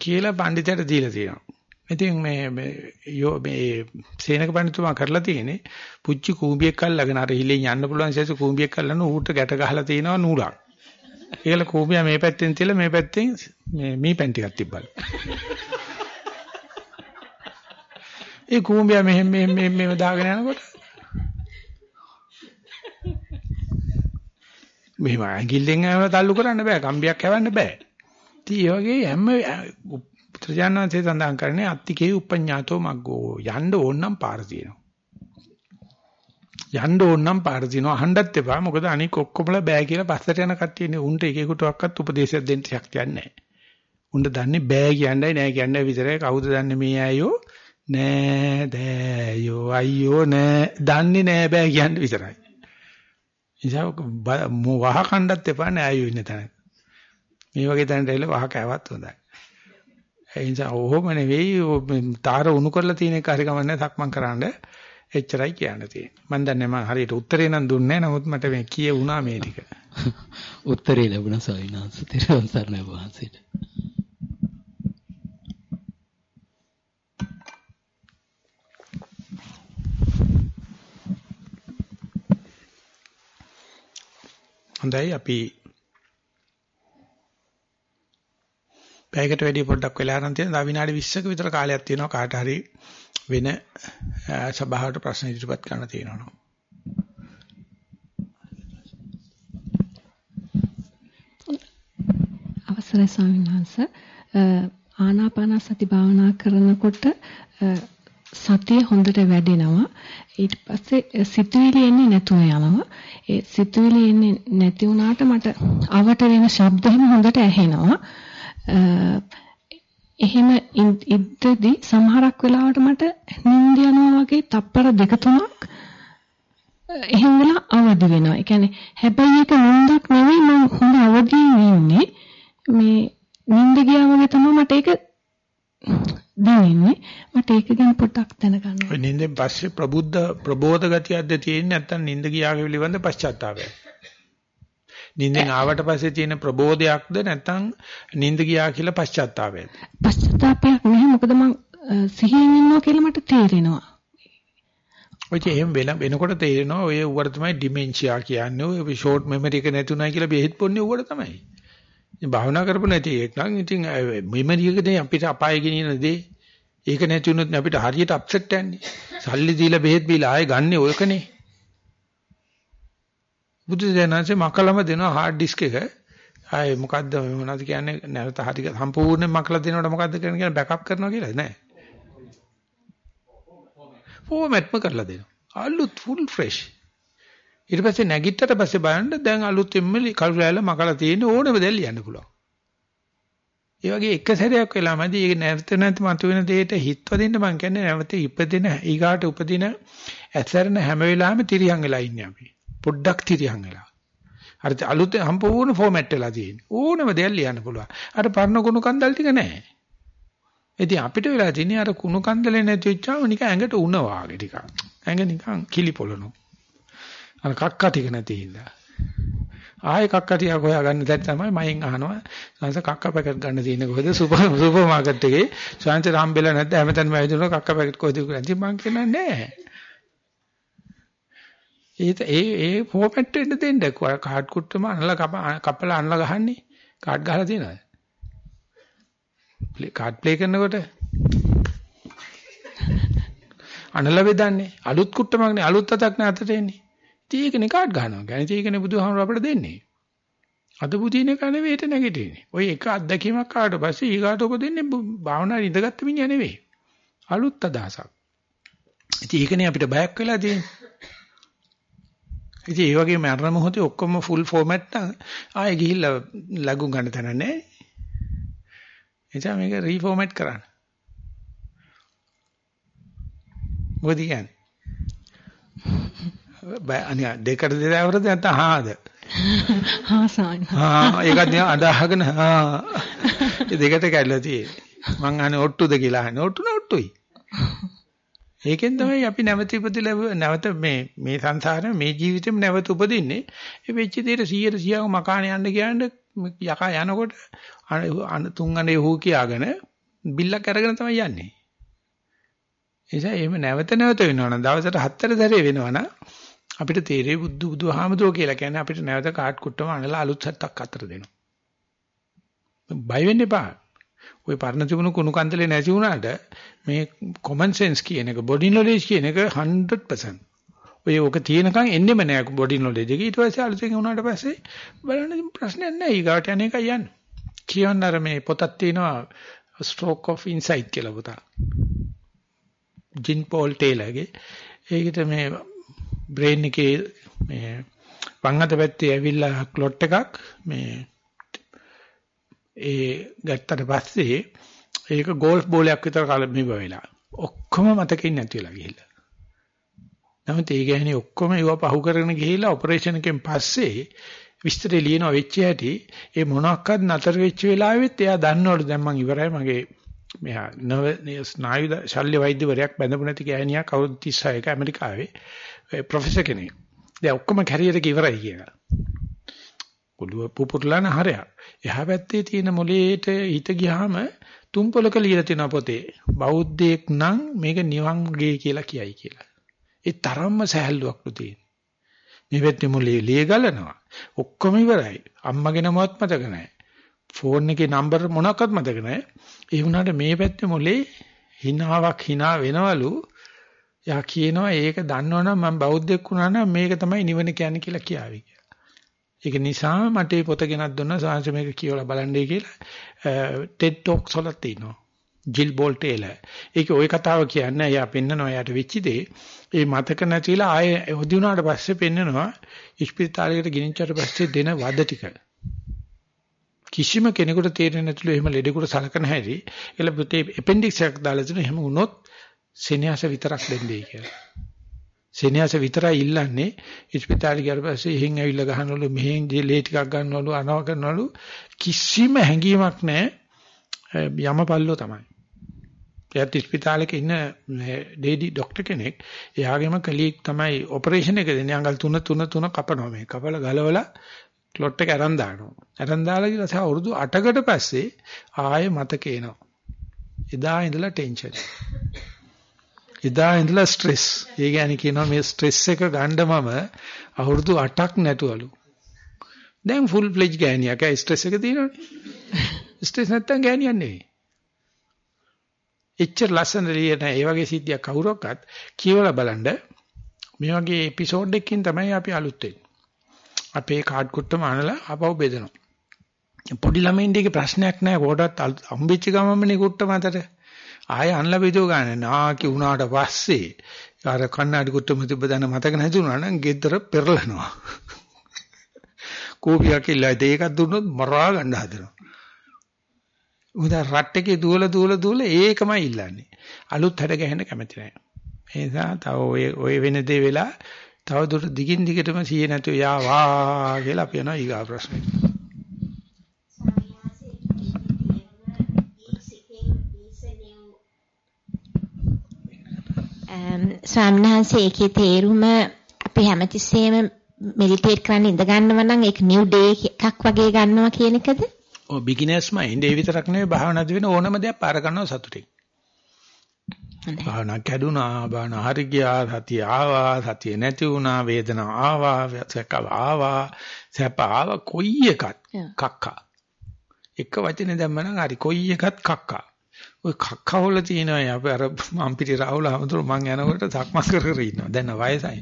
කියලා පඬිතයට දීලා තියෙනවා. ඉතින් මේ මේ යෝ මේ සේනක පඬිතුමා කරලා තියෙන්නේ පුච්චි කූඹියක් අල්ලගෙන අර හිලෙන් යන්න පුළුවන් සැස කූඹියක් අල්ලන ඌට ගැට ගහලා තියෙනවා නූලක්. ඒකල කූඹියා මේ පැත්තෙන් තියලා මේ පැත්තෙන් මේ මී පැන් ටිකක් තිබ්බලු. ඒ කූඹියා මෙහෙම මෙහෙම මෙහෙම දාගෙන යනකොට මෙහෙම ඇඟිල්ලෙන් ආව තල්ලු කරන්න බෑ කම්බියක් හැවන්න බෑ. ඉතින් ඒ වගේ හැම පුත්‍රජානන්සේ සඳහන් කරන්නේ අත්තිකේ උපඤ්ඤාතෝ මග්ගෝ යන්න ඕන නම් පාර තියෙනවා. යන්න ඕන නම් පාර දිනවා අහන්නත් එපා. මොකද අනික ඔක්කොමලා බෑ කියලා පස්සට යන කට්ටියනේ උන්ට එකෙකුටවත් උපදේශයක් දෙන්න ශක්තියක් නැහැ. උන්ට දන්නේ බෑ කියන්නයි නෑ කියන්නයි විතරයි. කවුද දන්නේ මේ අයෝ? නෑ දෑයෝ අයියෝ නෑ දන්නේ නෑ බෑ කියන්න විතරයි. නිසා වහ කණ්ඩත් එපා නෑ අයියෝ ඉන්න තැන. මේ වගේ තැනට ඇවිල්ලා වහ කෑවත් හොඳයි. ඒ නිසා ඔහොම නෙවෙයි තාර උණු කරලා තියෙන එක හරි ගමන්නේ සක්මන් කරන්නේ එච්චරයි කියන්න තියෙන්නේ. මම දන්නේ මම හරියට උත්තරේ නම් දුන්නේ නැහැ. නමුත් මට මේ කියුණා මේ ටික. උත්තරේ ලැබුණා සවිනාංශ තිරවන් සරණ වහන්සේට. හොඳයි අපි පැයකට වැඩි පොඩ්ඩක් වෙලා නම් තියෙන. තව විනාඩි 20ක විතර කාලයක් තියෙනවා කාට හරි වෙන සභාවට ප්‍රශ්න ඉදිරිපත් කරන්න තියෙනවා. අවසරයි ස්වාමීන් වහන්සේ ආනාපාන සති භාවනා කරනකොට සතිය හොඳට වැඩෙනවා ඊට පස්සේ සිතුවිලි එන්නේ නැතුව යනවා ඒ සිතුවිලි එන්නේ නැති වුණාට මට අවට වෙන ශබ්ද හොඳට ඇහෙනවා එහෙම ඉද්දදී සමහරක් වෙලාවට මට නිින්ද යනවා වගේ තප්පර දෙක තුනක් එහෙම වෙලා අවදි වෙනවා. ඒ කියන්නේ හැබැයි ඒක නිින්දක් නෙවෙයි මම හොඳ අවදියෙන් ඉන්නේ. මේ නිින්ද ගියා වගේ තමයි මට ඒක දැනෙන්නේ. මට ඒක ගැන පොඩ්ඩක් දැනගන්න ඕනේ. ඔය නිින්දෙන් පස්සේ ප්‍රබුද්ධ ප්‍රබෝධ ගතියක්ද තියෙන්නේ නැත්නම් නිින්ද ගියා පිළිබඳ පශ්චාත්තාපයක්? නිින්දෙන් ආවට පස්සේ තියෙන ප්‍රබෝධයක්ද නැත්නම් නිින්ද ගියා කියලා පශ්චාත්තාපයක්ද? පශ්චාත්තාපයක් නෙවෙයි මොකද මං සිහියෙන් ඉන්නවා කියලා මට තේරෙනවා. ඔය එහෙම වෙනකොට තේරෙනවා ඔය උවට තමයි ඩිමෙන්ෂියා කියන්නේ ඔය ෂෝට් මෙමරි එක නැතුණයි කියලා බෙහෙත් පොන්නේ උවට තමයි. ඉතින් භාවනා කරපු නැති එක නම් ඉතින් මෙමරි එකනේ අපිට අපාය ගෙනියන දේ. ඒක නැති වුණොත් අපිට හරියට අප්සෙට් යන්නේ. සල්ලි දීලා බෙහෙත් බීලා ආයෙ ගන්නෙ ඔයකනේ. බුදු දනන්සේ මකලම දෙනවා හાર્ඩ් ඩිස්ක් එක. ආයේ මොකද්ද මොනවද කියන්නේ නැවත හරි සම්පූර්ණයෙන් මකලා දෙනකොට මොකද්ද කියන්නේ බෑකප් කරනවා කියලා නෑ. ෆෝමැට්ම කරලා දෙනවා. අලුත් ෆුල් ෆ්‍රෙෂ්. ඊට පස්සේ නැගිට්ටට පස්සේ බලන්න දැන් අලුත්ෙන්ම කල්ුරැල මකලා තියෙන ඕනෙම දෙයක් ලියන්න පුළුවන්. ඒ වගේ එක සැරයක් වෙලාමදී ඒක නැවත නැවත මතුවෙන දෙයට හිතවදින්න මම කියන්නේ නැවත ඉපදින ඊගාට උපදින ඇසරන හැම වෙලාවෙම තිරියන් වෙලා ඉන්නේ අපි. පොඩ්ඩක් තිරියන් වෙලා. අර අලුත් සම්පූර්ණ ෆෝමැට් වෙලා තියෙන්නේ. ඕනම දෙයක් ලියන්න පුළුවන්. අර පරණ කුණු කන්දල් ටික නැහැ. ඉතින් අපිට වෙලා තියෙන්නේ අර කුණු කන්දලේ නැති වෙච්චාම නිකන් ඇඟට උණ වාගේ ටිකක්. ඇඟ නිකන් කිලි පොළනවා. අර කක්ක ටික නැති හින්දා. ආයෙ කක්ක ටික හොයාගන්න දැන් තමයි මයින් අහනවා. සංස කක්ක පැකට් ගන්න තියෙන්නේ කොහෙද? සුපර් සුපර් මාකට් එකේ. සංස රාම්බෙලා නැද්ද? හැමතැනම ඇවිදිනවා කක්ක පැකට් කොහෙද කියලා. ඉතින් මං කියනවා නෑ. ඒත් ඒ ඒ ෆෝමැට් වෙන්න දෙන්න. කාඩ් කුට්ටම අනලා කපලා අනලා ගහන්නේ. කාඩ් ගහලා තියෙනවද? ප්ලේ කාඩ් ප්ලේ කරනකොට? අනලා බෙදන්නේ. අලුත් කුට්ටමක්නේ අලුත් අතක් නේ අතට එන්නේ. ඉතින් ඒකනේ කාඩ් ගහනවා. කියන්නේ ඒකනේ බුදුහාමර අපිට දෙන්නේ. අද පුදින එක නෙවෙයි ඒට නැගිටින්නේ. ඔය එක අත්දැකීමක් ආවට පස්සේ ඊගාට ඔබ දෙන්නේ භාවනා ඉඳගත්තු මිනිහා නෙවෙයි. අලුත් අදහසක්. ඉතින් ඒකනේ අපිට බයක් වෙලා තියෙන්නේ. ඉතින් ඒ වගේ මරණ මොහොතේ ඔක්කොම ෆුල් ෆෝමැට් නම් ආයෙ ගිහිල්ලා ලඟු ගන්න තැන නැහැ. එතන මේක රීෆෝමැට් කරන්න. මොකද කියන්නේ? බෑ අනියා දෙකට දෙදවරද නැත්නම් හාද? හා සාන. හා ඒකත් නිකන් අදහගෙන හා. දෙකට කැඩලා තියෙන්නේ. මං අහන්නේ ඔට්ටුද කියලා අහන්නේ. ඔට්ටු නේ ඔට්ටුයි. ඒකෙන් තමයි අපි නැවත ඉපදිලා නැවත මේ මේ සංසාරේ මේ ජීවිතෙම නැවත උපදින්නේ. ඒ වෙච්ච දෙයට 100 100ක් මකාන යන්න කියන්නේ යකා යනකොට තුන් අනේ හූ කියාගෙන බිල්ලක් අරගෙන තමයි යන්නේ. එනිසා එහෙම නැවත නැවත වෙනවනම් දවසට හතර දරේ වෙනවනම් අපිට තේරෙයි බුදු බුදුහාමදෝ කියලා කියන්නේ අපිට නැවත කාට් කුට්ටම අනලා අලුත් සත්තක් අතර දෙනවා. බය වෙන්න එපා. ওই පරණ තිබුණු කුණු කන්දලේ නැති වුණාට මේ common sense කියන එක body knowledge කියන එක 100%. ඔය ඔක තියෙනකන් එන්නෙම නෑ body knowledge එක. ඊට පස්සේ අලුතෙන් වුණාට පස්සේ බලන්න ප්‍රශ්නයක් නෑ. ඊගාට යන එකයි යන්නේ. කියවන්න අර මේ පොතක් තියෙනවා stroke of insight කියලා පොතක්. ජින් පෝල් ටේලර්ගේ. ඒකට මේ බ්‍රේන් එකේ මේ වම් අත පැත්තේ ඇවිල්ලා ක්ලොට් එකක් මේ ඒ ගත්තට පස්සේ ඒක ගෝල්ෆ් බෝලයක් විතර කලමිව වෙලා ඔක්කොම මතකින් නැති වෙලා ගිහිල්ලා. නමුත් ඒ කියන්නේ ඔක්කොම ඒව පහු කරගෙන ගිහිල්ලා ඔපරේෂන් එකෙන් පස්සේ විස්තරේ ලියනවා වෙච්ච හැටි ඒ මොනක්වත් නතර වෙච්ච වෙලාවෙත් එයා දන්නවලු දැන් මං ඉවරයි මගේ මෙහා නව ස්නායු ශල්‍ය වෛද්‍යවරයෙක් බැඳපු නැති ගෑණියක් අවුරුදු 36ක ඇමරිකාවේ ප්‍රොෆෙසර් කෙනෙක්. දැන් ඔක්කොම කැරියර් එක ඉවරයි කියලා. ඔළුව පුපුරලාන හරයක්. එහා පැත්තේ තියෙන මොලේට හිත ගියාම තුම්පලක ලියලා තියෙන පොතේ බෞද්ධයෙක් නම් මේක නිවන් ගේ කියලා කියයි කියලා. ඒ තරම්ම සහැල්ලුවක්ලු තියෙන. මේ පැත්තේ මොලේ ලිය ගලනවා. ඔක්කොම ඉවරයි. අම්මගේ නමවත් මතක නැහැ. ෆෝන් එකේ නම්බර් මොනක්වත් මතක නැහැ. ඒ වුණාට මේ පැත්තේ මොලේ හිනාවක් හිනා වෙනවලු. යා කියනවා ඒක දන්නවනම් මම බෞද්ධයෙක් වුණා නම් මේක තමයි නිවන කියන්නේ කියලා කියාවි කියලා. ඒක නිසා මට මේ පොත ගෙනත් දුන්නා සාංශ මේක කියවලා බලන්නයි කියලා. TED Talks වල තියෙනවා. ජිල් බෝල්ටේල. ඒක ওই කතාව කියන්නේ එයා පෙන්නනවා එයාට වෙච්ච දේ. ඒ මතක නැතිලා ආයේ හොදි වුණාට පස්සේ පෙන්නනවා ඉස්පිරිතාලයකට ගෙනිච්චට පස්සේ දෙන වද ටික. කිසිම කෙනෙකුට තේරෙන්නේ නැතුළු එහෙම ලෙඩෙකුට සලකන හැටි. ඒල පුතේ ඇපෙන්ඩික්ස් එකක් දාලා තියෙන එහෙම වුණොත් සෙනෙහස විතරක් දෙන්නේ කියලා. සෙනෙහස විතරයි ඉල්ලන්නේ ඉස්පිරිතාලේ ගියාට පස්සේ එහෙන් ඇවිල්ලා ගහනවලු මෙහෙන් ලේ ටිකක් ගන්නවලු අනව කරනවලු කිසිම හැඟීමක් නැහැ යමපල්ලෝ තමයි. එයාත් ඉස්පිතාලෙක ඉන්න ඩේඩි ડોක්ටර් කෙනෙක්. එයාගේම කලීග් තමයි ඔපරේෂන් එක දෙන්නේ. අඟල් 3 3 3 කපනවා මේ. කපලා ගලවලා ක්ලොට් එක අරන් දානවා. අරන් දාලා ගිහලා තා අවුරුදු 8කට පස්සේ ආයෙ මතක එනවා. එදා ඉඳලා ටෙන්ෂන්. එදා ඉඳලා ස්ට්‍රෙස්. ඒ කියන්නේ කියනවා මේ ස්ට්‍රෙස් එක ගන්න මම අවුරුදු 8ක් නැතුවලු. දැන් ෆුල් ෆ්ලෙජ් ගෑණියක්. ඒ ස්ට්‍රෙස් එක තියෙනවනේ. ස්ට්‍රෙස් නැත්තම් ගෑණියක් නෙවෙයි. එච්චර ලස්සන ලියන ඒ වගේ සිද්ධියක් කවුරක්වත් කියවලා බලන්න මේ වගේ එපිසෝඩ් එකකින් තමයි අපි අලුත් වෙන්නේ. අපේ කාඩ් කුට්ටම අනලා ආපහු බෙදනවා. පොඩි ළමයින්ගේ ප්‍රශ්නයක් නැහැ කොටත් අම්බෙච්ච ගමමනේ කුට්ට මතට. ආයෙ අනලා බෙදව ගන්න නාකි වුණාට පස්සේ අර කන්නාඩි කුට්ටම තිබ්බ දන මතක නැති වුණා නම් ගෙදර පෙරලනවා. කෝපියක් ඉල්ලයි දෙකක් දුන්නොත් මරා ගන්න හදනවා. උදා රට්ටකේ දුවල දුවල දුවල ඒකමයි ඉල්ලන්නේ. අලුත් හැඩ ගැහෙන්න කැමති නැහැ. ඒ නිසා තව ඔය ඔය වෙන දේ වෙලා තව දුරට දිගින් දිගටම සීය නැතුව යාවා කියලා අපි යනවා ඊගා ප්‍රශ්නෙට. ස්වාමීන් වහන්සේ ඒකේ තේරුම අපි හැමතිස්සෙම මෙඩිටේට් කරන්න ඉඳ ගන්නවා නම් ඒක නිව් ඩේ එකක් වගේ ගන්නවා කියන එකද? ඔව් බිග්ිනර්ස් මයින්ඩ් ඒ විතරක් නෙවෙයි භාවනා දිවෙන ඕනම දෙයක් පාර ගන්නවා සතුටින්. භාවනා කැඩුනා භාවනා හරි ගියා සතිය ආවා සතිය නැති වුණා වේදනාව ආවා සැක ආවා සැප ආවා කොයි එකත් කක්කා. එක වචනේ දැම්මනම් හරි කොයි එකත් කක්කා. ඔය කක්කා වල තියෙනවා අපි අර මම් පිටි රාහුල හමුදුර මං යනකොට සක්මස් කර කර ඉන්නවා. දැන් වයසයි.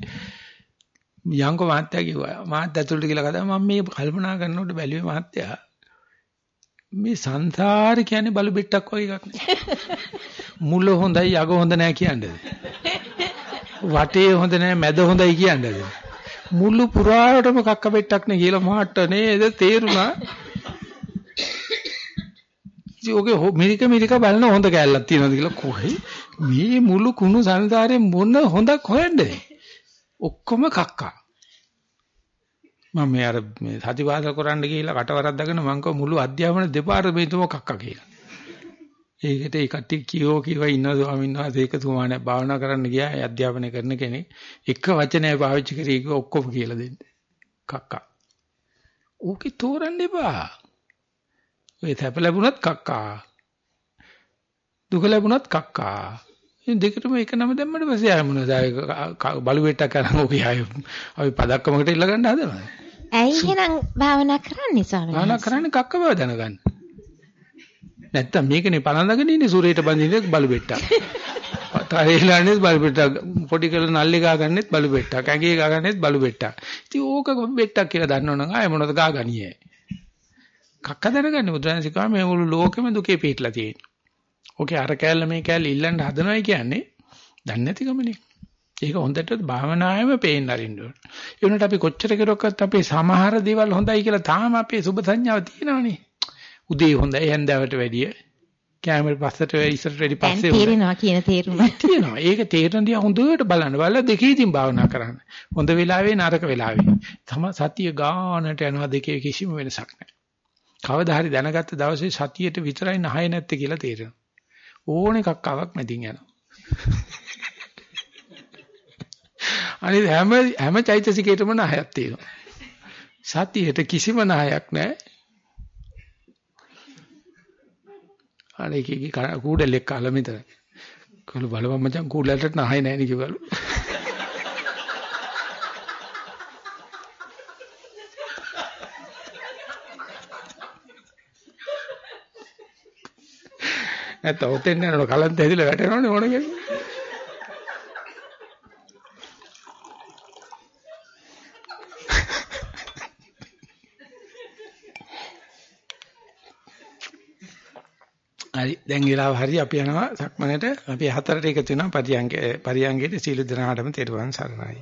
යංකෝ මහත්තයා කිව්වා මහත්තයා ඇතුළට කියලා කතා මම මේ කල්පනා කරනකොට බැලුවේ මහත්තයා මේ සංසාර කියන්නේ බලු බෙට්ටක් වගේ එකක් නේ. මුල හොඳයි අග හොඳ නැහැ කියන්නේ. වටේ හොඳ නැහැ මැද හොඳයි කියන්නේ. මුළු පුරාවටම කක්ක බෙට්ටක් නේ කියලා මහට නේද තේරුණා. ඔගේ මිරික මිරික බලන හොඳ කැලලක් තියෙනවද කියලා කොහේ මේ මුළු කුණු සංසාරේ මොන හොඳක් හොයන්නේ ඔක්කොම කක්කා මම මේ අර මේ සතිවාස කරන්න ගිහිල්ලා කටවරක් දාගෙන මං කව මුළු අධ්‍යාපන දෙපාර්තමේන්තුවම කක්කා කියලා. ඒකට ඒ කට්ටිය කියෝ කියවා ඉන්න ස්වාමීන් වහන්සේ ඒක තුමානේ භාවනා කරන්න ගියා ඒ අධ්‍යාපනය කරන කෙනෙක් එක වචනය පාවිච්චි කරේ කිව්ව ඔක්කොම කියලා දෙන්න. කක්කා. ඕකේ තෝරන්න එපා. ඔය තැප ලැබුණත් කක්කා. දුක ලැබුණත් කක්කා. ඉතින් දෙකටම එක නම දැම්මට පස්සේ ආය මොනවද බලු වෙට්ටක් කරන් ඔකේ ආය අපි පදක්කමකට ඉල්ල ගන්න හදනවද? ඇයි එහෙනම් භාවනා කරන්නේ ස්වාමීන් භාවනා කරන්නේ කක්ක බව දැනගන්න. නැත්තම් මේකනේ පනඳගෙන ඉන්නේ සූරේට බඳින්නේ බලු බෙට්ටක්. තාරේලානේ බලු බෙට්ටක් පොඩි කරලා නල්ලේ ගා ගන්නෙත් බලු බෙට්ටක්. ඇඟේ ගා ගන්නෙත් බලු බෙට්ටක්. ඉතින් ඕක බෙට්ටක් කියලා දන්නවනම් ආයෙ මොනවද ගා ගනියේ? කක්ක දැනගන්න බුදුරජාණන් සිකවා මේ මුළු ලෝකෙම දුකේ පිටලා තියෙන්නේ. ඕකේ අර කෑල්ල මේ කෑල්ල ඉල්ලන්න හදනවයි කියන්නේ දන්නේ නැති ගමනේ. ඒක හොඳට භාවනාවෙම පේන්න අරින්න ඕන. ඒ වුණාට අපි කොච්චර කෙරුවක්වත් අපේ සමහර දේවල් හොඳයි කියලා තාම අපේ සුබ සංඥාව තියෙනවනේ. උදේ හොඳයි හැන්දෑවට වැඩිය. කැමරේ පස්සට ඉස්සරට වැඩි පස්සේ. තේරෙනවා කියන තේරුම. තියෙනවා. ඒක තේරෙන දිහා හොඳට බලන්න. බලලා දෙකේදීම භාවනා කරන්න. හොඳ වෙලාවේ නරක වෙලාවේ. තම සතිය ගානට යනවා දෙකේ කිසිම වෙනසක් නැහැ. කවදා හරි දැනගත්ත දවසේ සතියට විතරයි නහය නැත්තේ කියලා තේරෙනවා. ඕන එකක් ආවක් මැදින් යනවා. අනිත් හැම හැම චෛතසිකයකටම නහයක් තියෙනවා. සතියට කිසිම නහයක් නැහැ. අනේ කී කූඩලෙක් කාලා මෙතන. කළු බලවන් මචං කූඩලට නහය නැහැ නේ කිව්වලු. නැත්නම් ඔතෙන් යනකොට කලන්ත හැදිලා වැටෙනවනේ ඕන කෙනෙක්. හරි දැන් වෙලාව හරි අපි යනවා සක්මනට අපි හතරට එකතු වෙනවා පරියංග පරියංගයේ සීල දනාටම තෙරුවන් සරණයි